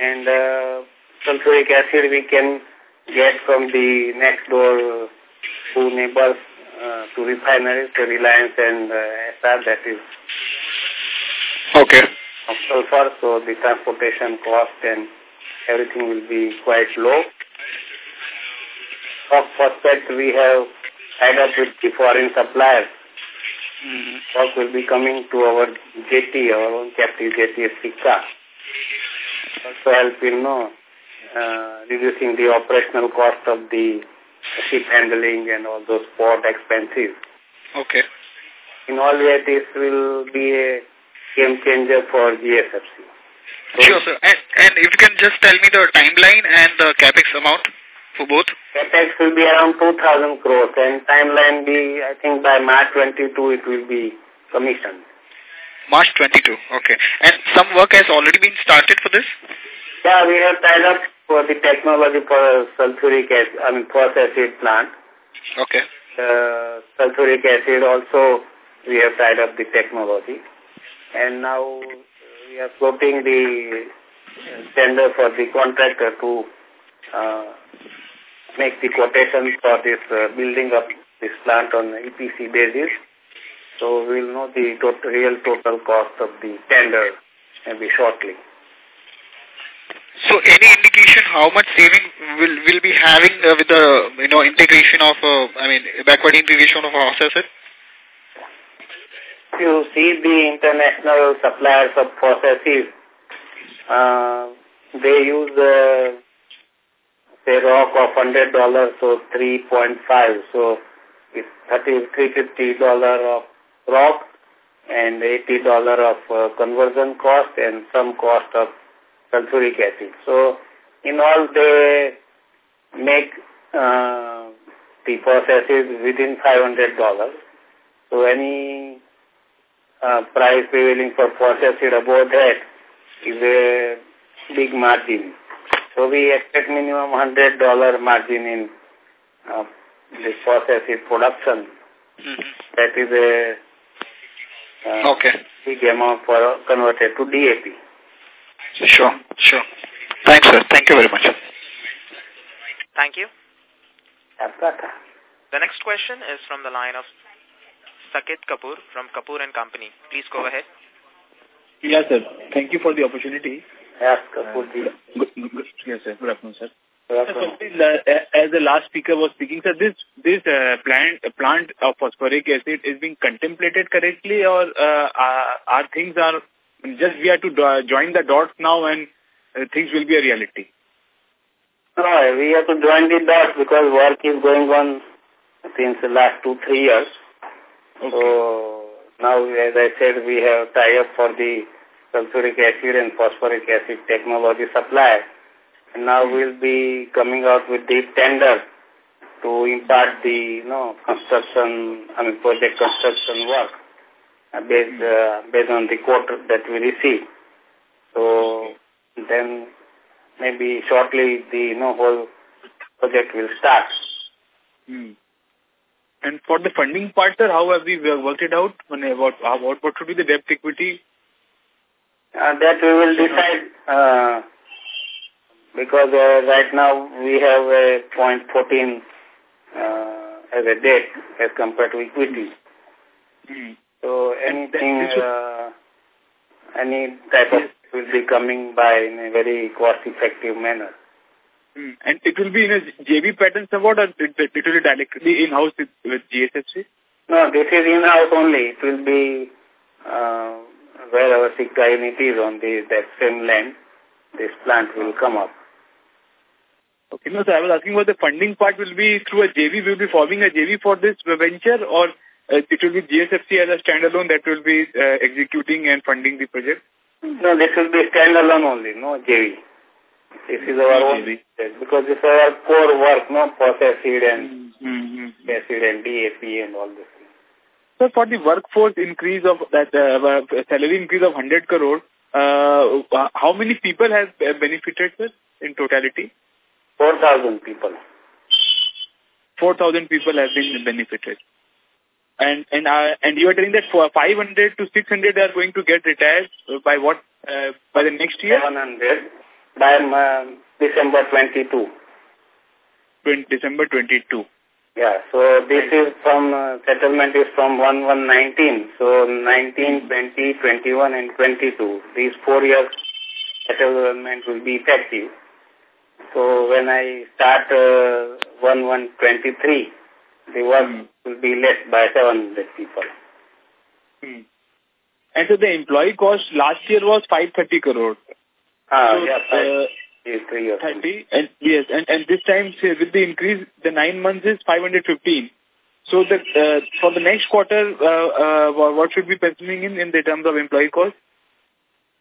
And uh, sulfuric acid we can get from the next door two neighbors uh, to refineries, the Reliance and uh, Essar, that is okay. of sulfur, so the transportation cost and everything will be quite low. Of phosphate we have tied up with the foreign suppliers Mm-hmm. Stock will be coming to our jetty, our own captive jetty Sikka. also help in, you know, uh, reducing the operational cost of the ship handling and all those port expenses. Okay. In all way, this will be a game changer for GSFC. So sure, sir. And, and if you can just tell me the timeline and the capex amount for both? Capex will be around 2,000 crores and timeline be, I think by March 22 it will be commissioned. March 22, okay. And some work has already been started for this? Yeah, we have tied up for the technology for sulfuric acid, I mean phosphoric acid plant. Okay. Uh, sulfuric acid also we have tied up the technology. And now we are floating the tender for the contractor to uh, make the quotations for this uh, building of this plant on EPC basis. So we will know the total, real total cost of the tender maybe shortly. So any indication how much saving will will be having uh, with the you know integration of uh, I mean backward integration of our asset? If you see the international suppliers of phos acid, uh, they use uh, say rock of hundred dollars, so three point five. So it's thirty three fifty dollar of rock and eighty dollar of uh, conversion cost and some cost of sulfuric acid. So in all they make uh, the phos acid within five hundred dollars. So any uh, price prevailing for acid above that is a big margin. So we expect minimum $100 margin in uh, the phosphoric production. Mm -hmm. That is a uh, okay. big amount for converted to DAP. Sure, sure. Thanks, sir. Thank you very much. Thank you. The next question is from the line of Saket Kapoor from Kapoor and Company. Please go ahead. Yes, sir. Thank you for the opportunity. Yes, Uh, good, good, yes, sir. Good afternoon, sir. As the last speaker was speaking, sir, this this uh, plant plant of phosphoric acid is being contemplated correctly, or uh, are, are things are just we have to join the dots now and uh, things will be a reality? No, we have to join the dots because work is going on since the last two three years. Okay. So now, as I said, we have tie up for the sulfuric acid and phosphoric acid technology supply. And now we'll be coming out with the tender to impart the you know construction, I mean project construction work uh, based uh, based on the quote that we receive. So then maybe shortly the you know whole project will start. Hmm. And for the funding part, sir, how have we worked it out? What, what, what should be the debt equity uh, that we will decide uh, because uh, right now we have a 0.14 uh, as a debt as compared to equity. Mm. So anything, uh, any type of will be coming by in a very cost-effective manner. Mm. And it will be in a JV pattern somewhat or it, it will be directly in-house with, with GSFC? No, this is in-house only. It will be uh, where our Sikka unit is on the, that same land, this plant will come up. Okay, no, so I was asking what the funding part will be through a JV. Will be forming a JV for this venture or uh, it will be GSFC as a standalone that will be uh, executing and funding the project? No, this will be standalone only, no JV. This is our own because this is our core work, no phos acid and mm -hmm. acid and DAP and all this. So for the workforce increase of that uh, salary increase of 100 crore, uh, how many people have benefited sir, in totality? 4,000 people. 4,000 people have been benefited. And and uh, and you are telling that for 500 to 600 are going to get retired by what uh, by the next year? 700 by uh, December 22. 20, December 22. Yeah, so this is from, uh, settlement is from 1119. So 19, 20, 21 and 22. These four years settlement will be effective. So when I start uh, 1123, the work mm. will be less by 700 people. Mm. And so the employee cost last year was 530 crore. Ah, so, yeah, uh, is three or 30 and yes and and this time say, with the increase the nine months is 515 so the uh, for the next quarter uh, uh, what should be penciling in in the terms of employee cost?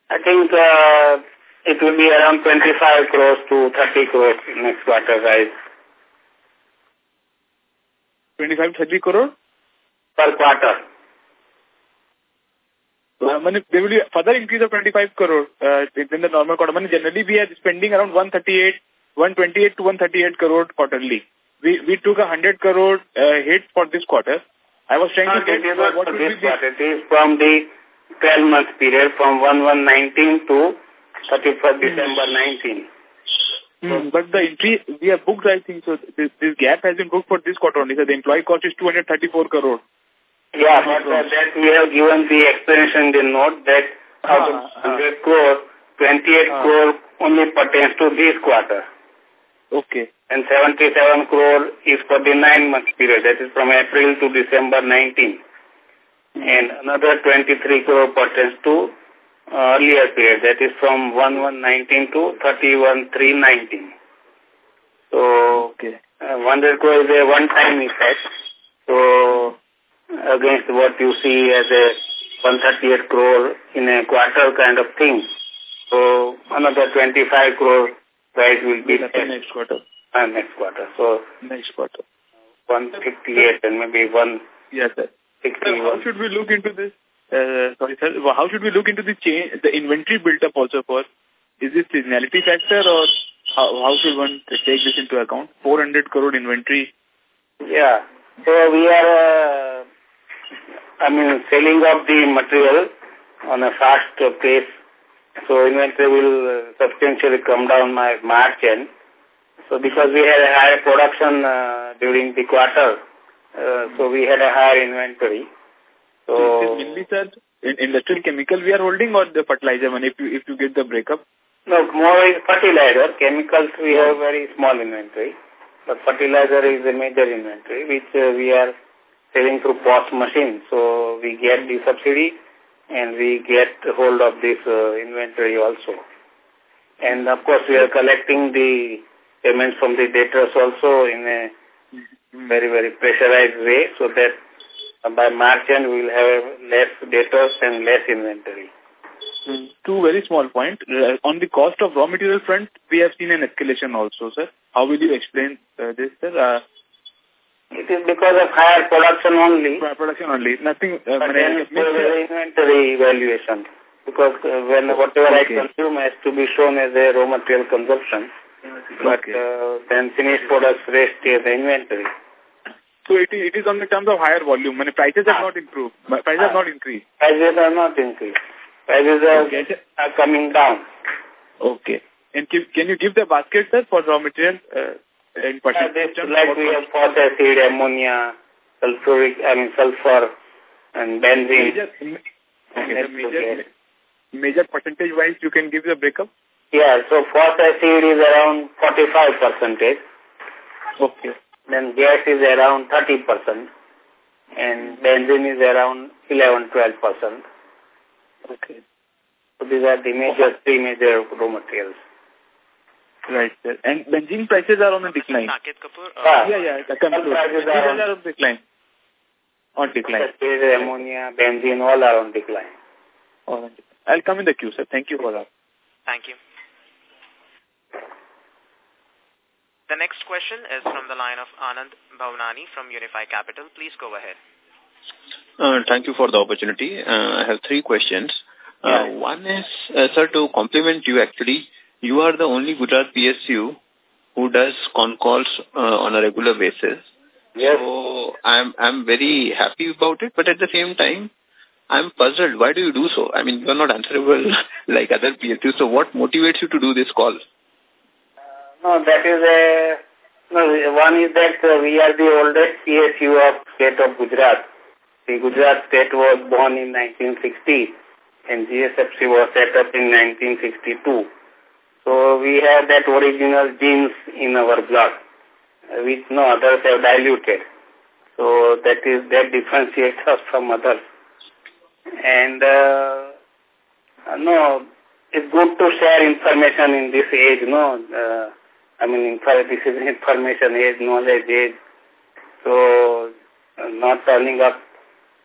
I think uh, it will be around 25 crores to 30 crores next quarter guys 25 30 crore? Per quarter uh, there will be a further increase of 25 crore uh, in the normal quarter. Money generally, we are spending around 138, 128 to 138 crore quarterly. We we took a 100 crore uh, hit for this quarter. I was trying no, to get what, what would be the... It is from the 12 month period from 1-1-19 to 31st December 19. Hmm, but the entry, we have booked, I think, so this, this gap has been booked for this quarter only. So the employee cost is 234 crore. Yeah, but uh, that we have given the explanation in the note that out of 100 crore, 28 crore only pertains to this quarter. Okay. And 77 crore is for the nine month period, that is from April to December 19. And another 23 crore pertains to uh, earlier period, that is from 1-1-19 to 31-3-19. So, okay. Uh, 100 crore is a one-time effect. So, against what you see as a 138 crore in a quarter kind of thing. So another 25 crore price will be next quarter. Uh, next quarter. So next quarter. 158 and maybe one. Yes, sir. Sir, how should we look into this? Uh, sorry, sir. How should we look into the change, the inventory built up also for? Is this seasonality factor or how, how should one take this into account? 400 crore inventory. Yeah. So we are, uh, I mean, selling off the material on a fast pace. So inventory will uh, substantially come down my March end. So because we had a higher production uh, during the quarter, uh, so we had a higher inventory. So, so mainly, sir, in industrial chemical we are holding or the fertilizer one if you if you get the breakup? No, more is fertilizer. Chemicals we have very small inventory. But fertilizer is a major inventory which uh, we are selling through POS machine. So we get the subsidy and we get hold of this uh, inventory also. And of course we are collecting the payments from the debtors also in a very, very pressurized way so that by March end we will have less debtors and less inventory. Mm. Two very small points. Uh, on the cost of raw material front, we have seen an escalation also, sir. How will you explain uh, this, sir? Uh, it is because of higher production only. Higher Production only. Nothing. Uh, but then it's the inventory valuation. Because uh, when whatever okay. I consume has to be shown as a raw material consumption. But okay. uh, then finished products rest as inventory. So it is, it is on the terms of higher volume. When prices have not improved. Prices have not increased. Prices are not increased. Prices are, okay. are coming down. Okay. And can you give the basket, sir, for raw material uh, percentage? Like we have phosphate, ammonia, sulfuric, I mean sulfur, and benzene. Major, okay, major, major percentage-wise, you can give the breakup? Yeah, so phosphate acid is around 45 percentage. Okay. Then gas is around 30 percent. And benzene is around 11-12 percent. Okay. So these are the major, three major raw materials. Right, sir. And benzene prices are on a decline. Saket Kapoor, uh, yeah, yeah, yeah. The prices are on, are on decline. On decline. Phosphate, ammonia, benzene, all are on decline. All on decline. I'll come in the queue, sir. Thank you for that. Thank you. The next question is from the line of Anand Bhavnani from Unifi Capital. Please go ahead. Uh, thank you for the opportunity. Uh, I have three questions. Uh, yeah. One is, uh, sir, to compliment you actually, you are the only Gujarat PSU who does con calls uh, on a regular basis. Yes. So I'm I'm very happy about it, but at the same time, I'm puzzled. Why do you do so? I mean, you're not answerable like other PSUs. So what motivates you to do this call? No, that is a, no, one is that uh, we are the oldest PSU of state of Gujarat. The Gujarat state was born in 1960 and GSFC was set up in 1962. So we have that original genes in our blood, which no others have diluted. So that is, that differentiates us from others. And, uh, no, it's good to share information in this age, no? Uh, I mean, this is information age, knowledge age. So, uh, not turning up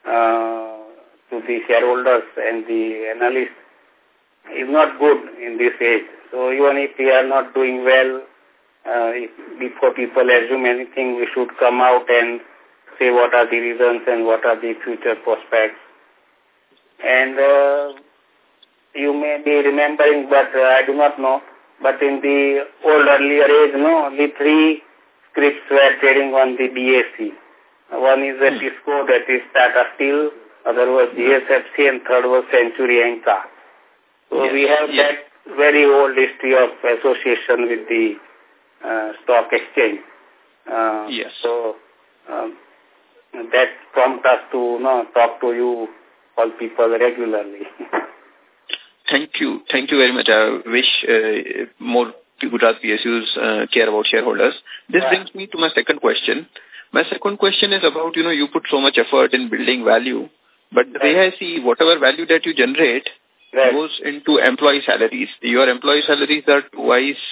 uh, to the shareholders and the analysts is not good in this age. So even if we are not doing well, uh, if, before people assume anything, we should come out and say what are the reasons and what are the future prospects. And uh, you may be remembering, but uh, I do not know, but in the old earlier age, no, only three scripts were trading on the BSE. One is the Tisco, that is Tata Steel, other was GSFC, and third was Century Enka. So yes. we have yes. that very old history of association with the uh, stock exchange. Uh, yes. So um, that prompts us to you know, talk to you all people regularly. Thank you. Thank you very much. I wish uh, more Gujarat PSUs uh, care about shareholders. This yeah. brings me to my second question. My second question is about, you know, you put so much effort in building value, but the way I see whatever value that you generate right. goes into employee salaries. Your employee salaries are twice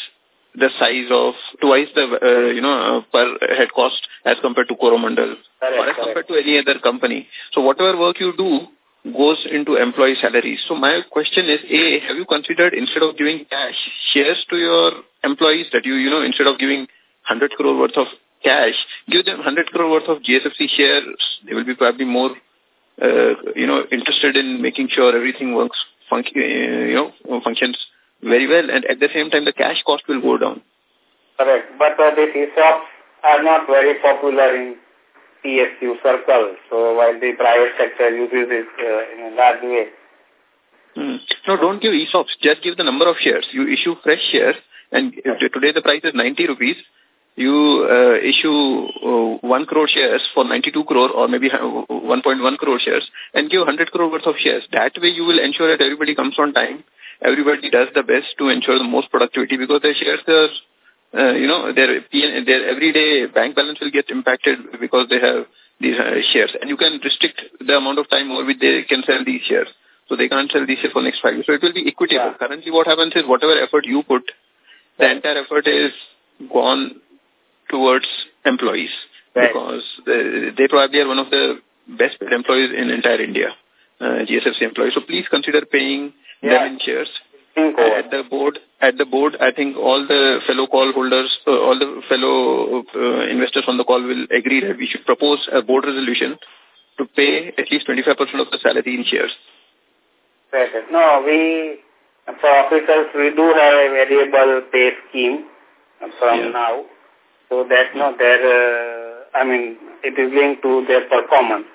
the size of, twice the, uh, you know, uh, per head cost as compared to Coromandel or as compared to any other company. So whatever work you do goes into employee salaries. So my question is, A, have you considered instead of giving cash shares to your employees that you, you know, instead of giving 100 crore worth of cash, give them 100 crore worth of GSFC shares. They will be probably more, uh, you know, interested in making sure everything works, func uh, you know, functions very well. And at the same time, the cash cost will go down. Correct. But uh, these ESOPs are not very popular in PSU circle. So while the private sector uses it uh, in a large way. Hmm. No, don't give ESOPs. Just give the number of shares. You issue fresh shares and today the price is 90 rupees. You uh, issue uh, 1 crore shares for 92 crore or maybe 1.1 crore shares and give 100 crore worth of shares. That way you will ensure that everybody comes on time. Everybody does the best to ensure the most productivity because the shares are uh, you know, their, their everyday bank balance will get impacted because they have these uh, shares. And you can restrict the amount of time over which they can sell these shares. So they can't sell these shares for next five years. So it will be equitable. Yeah. Currently what happens is whatever effort you put, the entire effort is gone towards employees. Right. Because they, they probably are one of the best paid employees in entire India, uh, GSFC employees. So please consider paying yeah. them in shares at the board, at the board, I think all the fellow call holders, uh, all the fellow uh, investors on the call will agree that we should propose a board resolution to pay at least 25% of the salary in shares. Right. No, we, for officers, we do have a variable pay scheme from yeah. now. So that, no, their, uh, I mean, it is linked to their performance.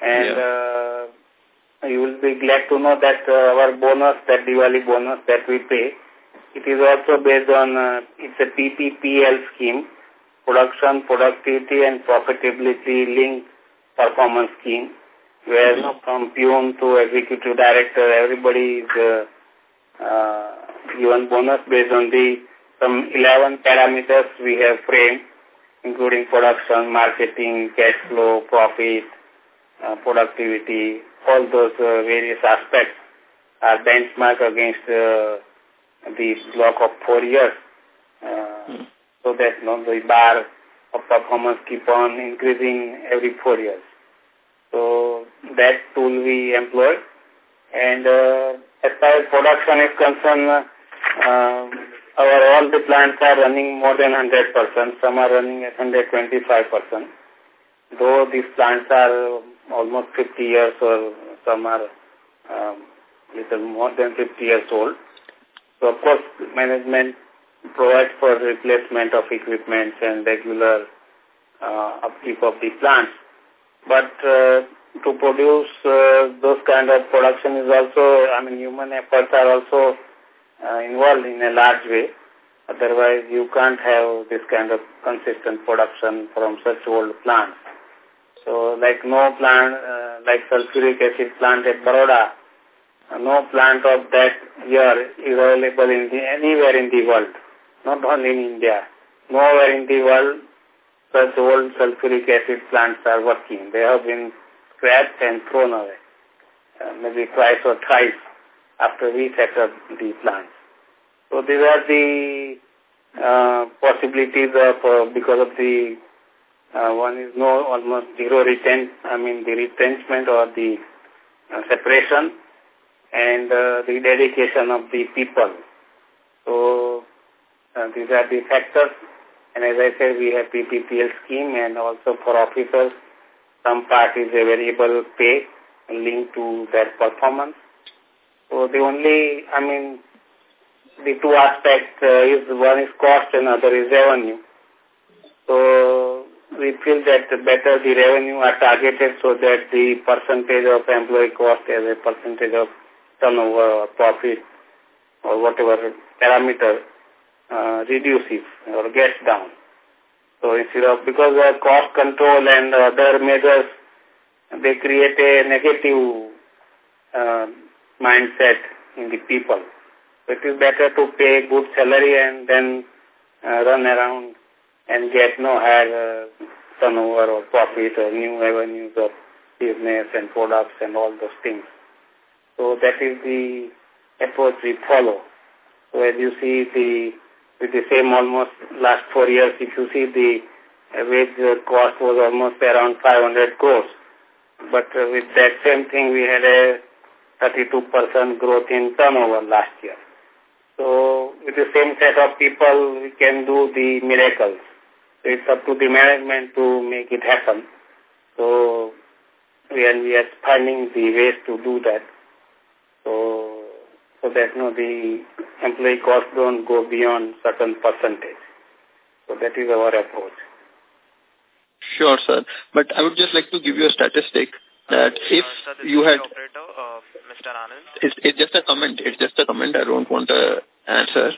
And, yeah. uh, you will be glad to know that uh, our bonus, that Diwali bonus that we pay, it is also based on, uh, it's a PPPL scheme, production, productivity and profitability linked performance scheme, where mm -hmm. from peon to executive director, everybody is uh, uh, given bonus based on the some 11 parameters we have framed, including production, marketing, cash flow, profit, uh, productivity, all those uh, various aspects are benchmarked against uh, the block of four years mm. so that you know, the bar of performance keep on increasing every four years. So that tool we employ and uh, as far as production is concerned, uh, our all the plants are running more than 100%. Some are running at 125%. Though these plants are almost 50 years or some are um, little more than 50 years old. So of course management provides for replacement of equipment and regular uh, upkeep of the plants. But uh, to produce uh, those kind of production is also, I mean human efforts are also uh, involved in a large way. Otherwise you can't have this kind of consistent production from such old plants. So like no plant, uh, like sulfuric acid plant at Baroda, uh, no plant of that year is available in the, anywhere in the world, not only in India. Nowhere in the world such old sulfuric acid plants are working. They have been scrapped and thrown away. Uh, maybe twice or thrice after we set up the plants. So these are the uh, possibilities of, uh, because of the, uh, one is no almost zero retent, I mean the retrenchment or the uh, separation and uh, the dedication of the people. So uh, these are the factors. And as I said, we have PPPL scheme and also for officers, some part is a variable pay linked to their performance. So the only, I mean, the two aspects uh, is one is cost and other is revenue. So we feel that better the revenue are targeted so that the percentage of employee cost as a percentage of turnover or profit or whatever parameter uh, reduces or gets down. So instead of, because of cost control and other measures, they create a negative uh, mindset in the people. It is better to pay good salary and then uh, run around and get no higher uh, turnover or profit or new avenues of business and products and all those things. So that is the approach we follow. So as you see the with the same almost last four years, if you see the wage cost was almost around 500 crores. But uh, with that same thing, we had a 32% growth in turnover last year. So with the same set of people, we can do the miracles. So it's up to the management to make it happen. So we are, we are finding the ways to do that. So, so that no, the employee costs don't go beyond certain percentage. So that is our approach. Sure, sir. But I would just like to give you a statistic that if uh, sir, you had... Operator, uh, Mr. Anand. It's, it's just a comment. It's just a comment. I don't want an answer.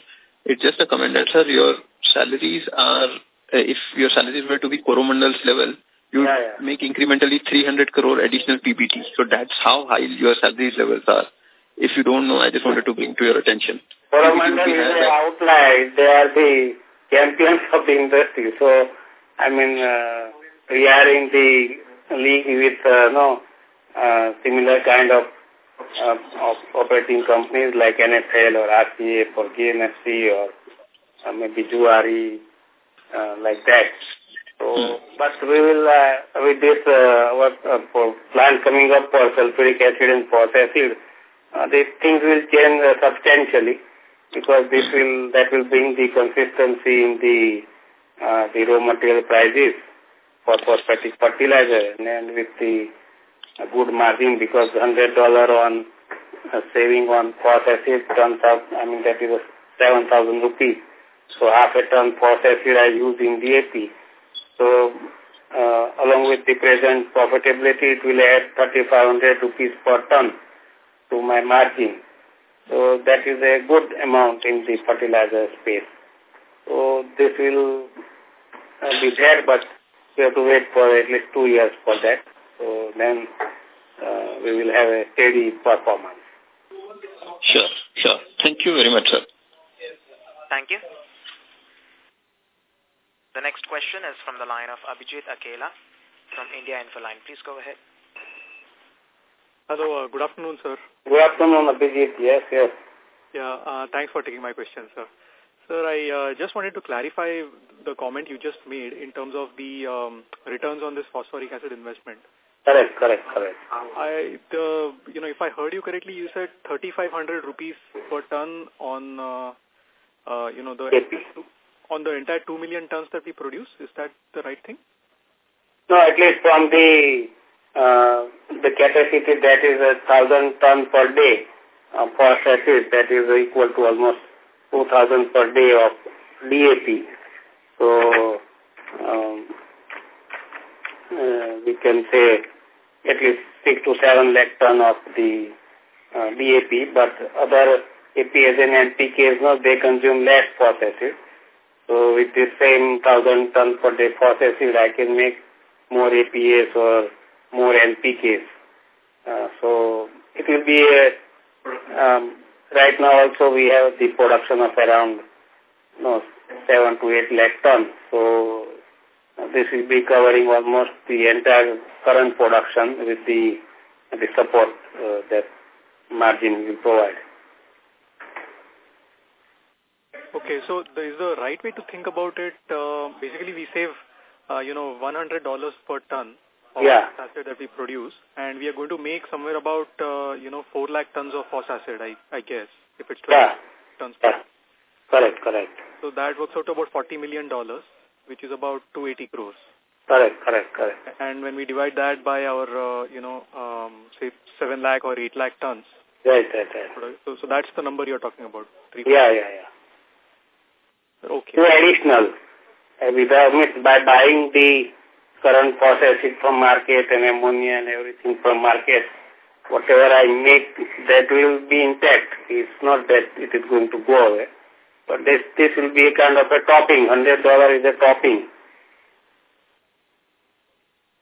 It's just a comment that, sir, your salaries are, uh, if your salaries were to be Coromandel's level, you yeah, yeah. make incrementally 300 crore additional PBT. So that's how high your salaries levels are. If you don't know, I just wanted to bring to your attention. Coromandel is outlier. They are the champions of the industry. So, I mean, uh, we are in the league with, uh, no, uh, similar kind of, uh, of operating companies like NFL or RCF or GNFC or uh, maybe Zuari, uh, like that. So, hmm. but we will, uh, with this, uh, our uh, for plan coming up for sulfuric acid and phosphoric acid, uh, these things will change uh, substantially because this will, that will bring the consistency in the, uh, the raw material prices for phosphatic fertilizer and with the uh, good margin because $100 on uh, saving on acid turns out, I mean, that is 7,000 rupees. So half a ton acid I use in DAP. So uh, along with the present profitability, it will add 3,500 rupees per ton to my margin. So that is a good amount in the fertilizer space. So this will uh, be there, but we have to wait for at least two years for that. So then uh, we will have a steady performance. Sure, sure. Thank you very much, sir. Thank you. The next question is from the line of Abhijit Akella from India Infoline. Please go ahead. Hello, uh, good afternoon, sir. Good afternoon, Abhijit. Yes, yes. Yeah, uh, thanks for taking my question, sir. Sir, I uh, just wanted to clarify the comment you just made in terms of the um, returns on this phosphoric acid investment. Correct, correct, correct. I, the, you know, if I heard you correctly, you said 3,500 rupees per ton on, uh, uh, you know, DAP. on the entire 2 million tons that we produce. Is that the right thing? No, at least from the uh, the capacity that is a thousand ton per day uh, for that is equal to almost 2000 per day of DAP. So um, uh, we can say at least 6 to 7 lakh ton of the uh, DAP, but other APS and NPKs, no, they consume less phosphate. So with the same 1000 ton per day phosphate, I can make more APS or more NPKs. Uh, so it will be a, um, right now also we have the production of around no, 7 to 8 lakh tons. So this will be covering almost the entire current production with the, the support uh, that margin will provide. Okay, so is the right way to think about it, uh, basically we save, uh, you know, $100 per ton of yeah. acid that we produce, and we are going to make somewhere about, uh, you know, 4 lakh tons of phos acid, I, I guess, if it's twenty yeah. tons per yeah. Correct, correct. So that works out to about $40 million which is about 280 crores. Correct, correct, correct. And when we divide that by our, uh, you know, um, say 7 lakh or 8 lakh tons. Right, right, right. So, so that's the number you're talking about. 3 yeah, yeah, yeah. Okay. So additional. Uh, without, by buying the current processing from market and ammonia and everything from market, whatever I make, that will be intact. It's not that it is going to go away. But this, this will be a kind of a topping. $100 is a topping.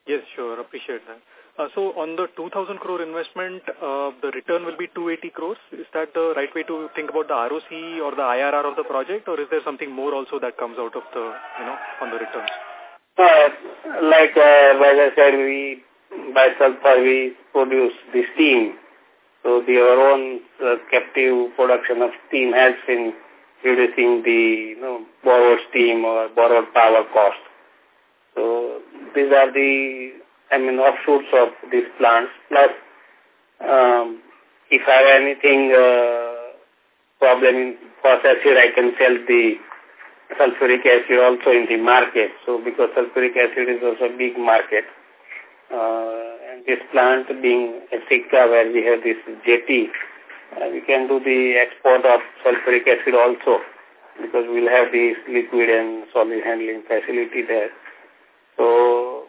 Yes, sure. Appreciate that. Uh, so on the 2,000 crore investment, uh, the return will be 280 crores. Is that the right way to think about the ROC or the IRR of the project, or is there something more also that comes out of the, you know, on the returns? Uh, like, uh, as I said, we, by sulfur, we produce the steam. So the, our own uh, captive production of steam helps in reducing the, you know, borrowed steam or borrowed power cost. So these are the, I mean, offshoots of these plants. Plus, um, if I have anything uh, problem in process here, I can sell the sulfuric acid also in the market. So because sulfuric acid is also a big market. Uh, and this plant being a Sikka where we have this jetty, uh, we can do the export of sulfuric acid also because we'll have this liquid and solid handling facility there. So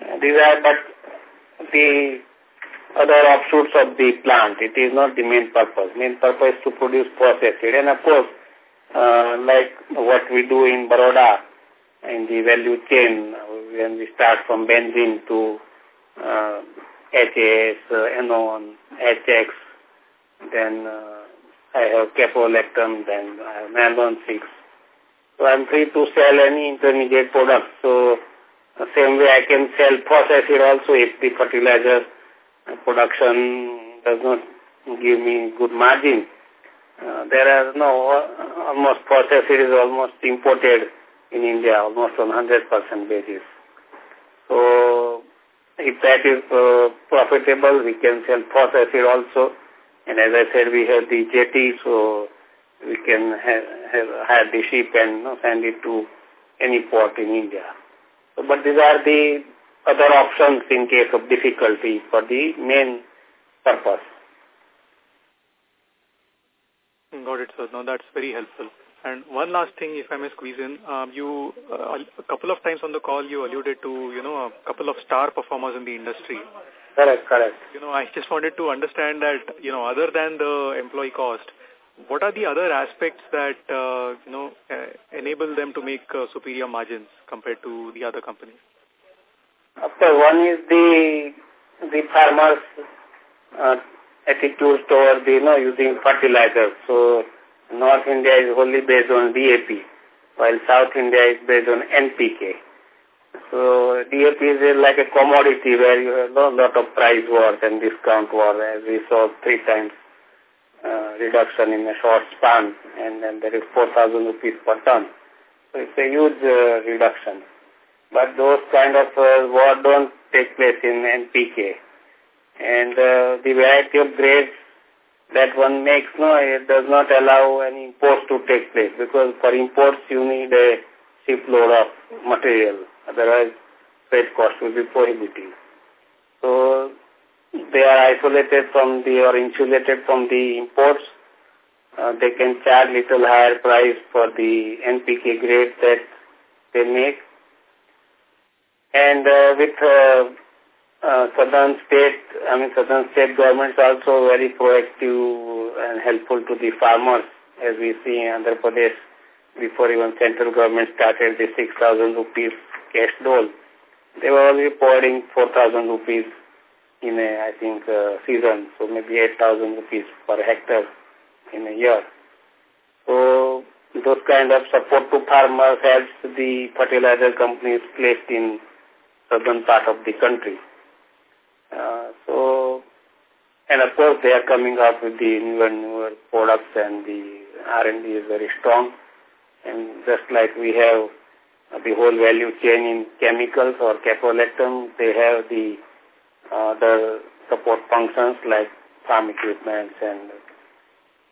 uh, these are but the other offshoots of the plant. It is not the main purpose. Main purpose is to produce phosphate. And of course, uh, like what we do in Baroda in the value chain, when we start from benzene to uh, HAS, uh, NON, HX, then uh, I have caprolactam, then I have nylon 6. So I'm free to sell any intermediate product. So the same way I can sell phosphate also if the fertilizer production does not give me good margin. Uh, there are no, almost process is almost imported in India, almost on 100% basis. So if that is uh, profitable, we can sell phosphate also. And as I said, we have the jetty, so we can have, have, have the ship and you know, send it to any port in India. So, but these are the other options in case of difficulty for the main purpose. Got it, sir. No, that's very helpful. And one last thing, if I may squeeze in, um, you uh, a couple of times on the call you alluded to, you know, a couple of star performers in the industry. Correct, correct. You know, I just wanted to understand that, you know, other than the employee cost, what are the other aspects that, uh, you know, uh, enable them to make uh, superior margins compared to the other companies? Of course, one is the the farmers' uh, attitude toward the, you know, using fertilizers. So, North India is wholly based on DAP, while South India is based on NPK. So, DAP is like a commodity where you have a lot of price wars and discount war, as we saw three times uh, reduction in a short span, and then there is 4,000 rupees per ton. So it's a huge uh, reduction. But those kind of uh, war don't take place in NPK. And uh, the variety of grades that one makes, no, it does not allow any imports to take place because for imports you need a shipload of material. Otherwise, freight cost will be prohibitive. So they are isolated from the or insulated from the imports. Uh, they can charge little higher price for the NPK grade that they make. And uh, with uh, uh, southern state, I mean southern state governments also very proactive and helpful to the farmers as we see in Andhra Pradesh before even central government started the 6,000 rupees cash dole. They were only pouring 4,000 rupees in a, I think, uh, season, so maybe 8,000 rupees per hectare in a year. So those kind of support to farmers helps the fertilizer companies placed in southern part of the country. Uh, so, and of course they are coming up with the newer newer products and the R&D is very strong. And just like we have the whole value chain in chemicals or caprolactam, they have the other support functions like farm equipment and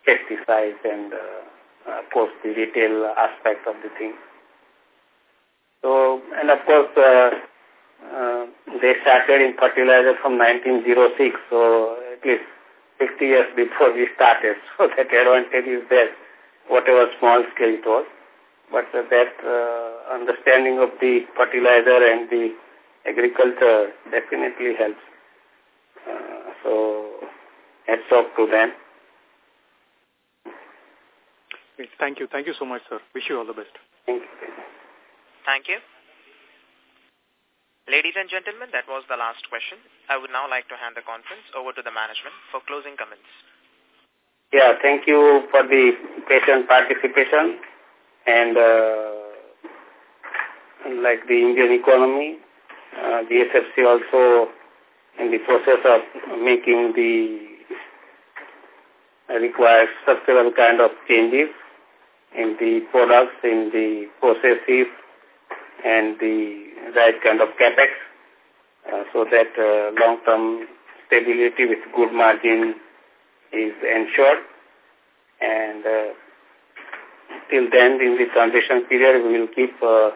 pesticides and uh, of course the retail aspect of the thing. So, and of course, uh, uh, they started in fertilizer from 1906, so at least 50 years before we started. So that advantage is there, whatever small scale it was. But that uh, understanding of the fertilizer and the agriculture definitely helps. Uh, so hats off to them. Thank you. Thank you so much, sir. Wish you all the best. Thank you. Thank you. Ladies and gentlemen, that was the last question. I would now like to hand the conference over to the management for closing comments. Yeah, thank you for the patient participation and uh, like the Indian economy, uh, the SFC also in the process of making the required structural kind of changes in the products, in the processes, and the right kind of capex, uh, so that uh, long-term stability with good margin is ensured. And uh, till then, in the transition period, we will keep uh,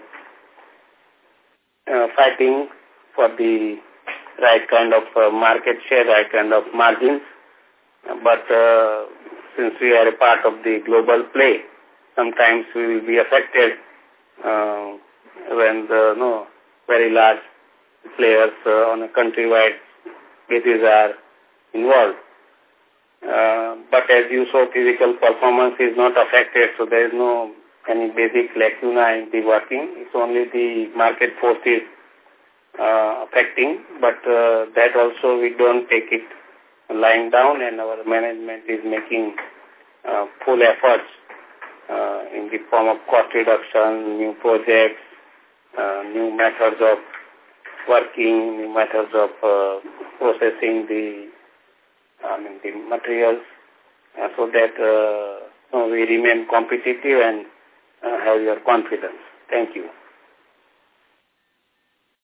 uh, fighting for the right kind of uh, market share, right kind of margins. But uh, since we are a part of the global play, sometimes we will be affected uh, when the no, very large players uh, on a countrywide basis are involved. Uh, but as you saw, physical performance is not affected, so there is no any basic lacuna in the working. It's only the market forces uh, affecting, but uh, that also we don't take it lying down and our management is making uh, full efforts uh, in the form of cost reduction, new projects, uh, new methods of working, new methods of uh, processing the, I mean, the materials, uh, so that uh, we remain competitive and uh, have your confidence. Thank you.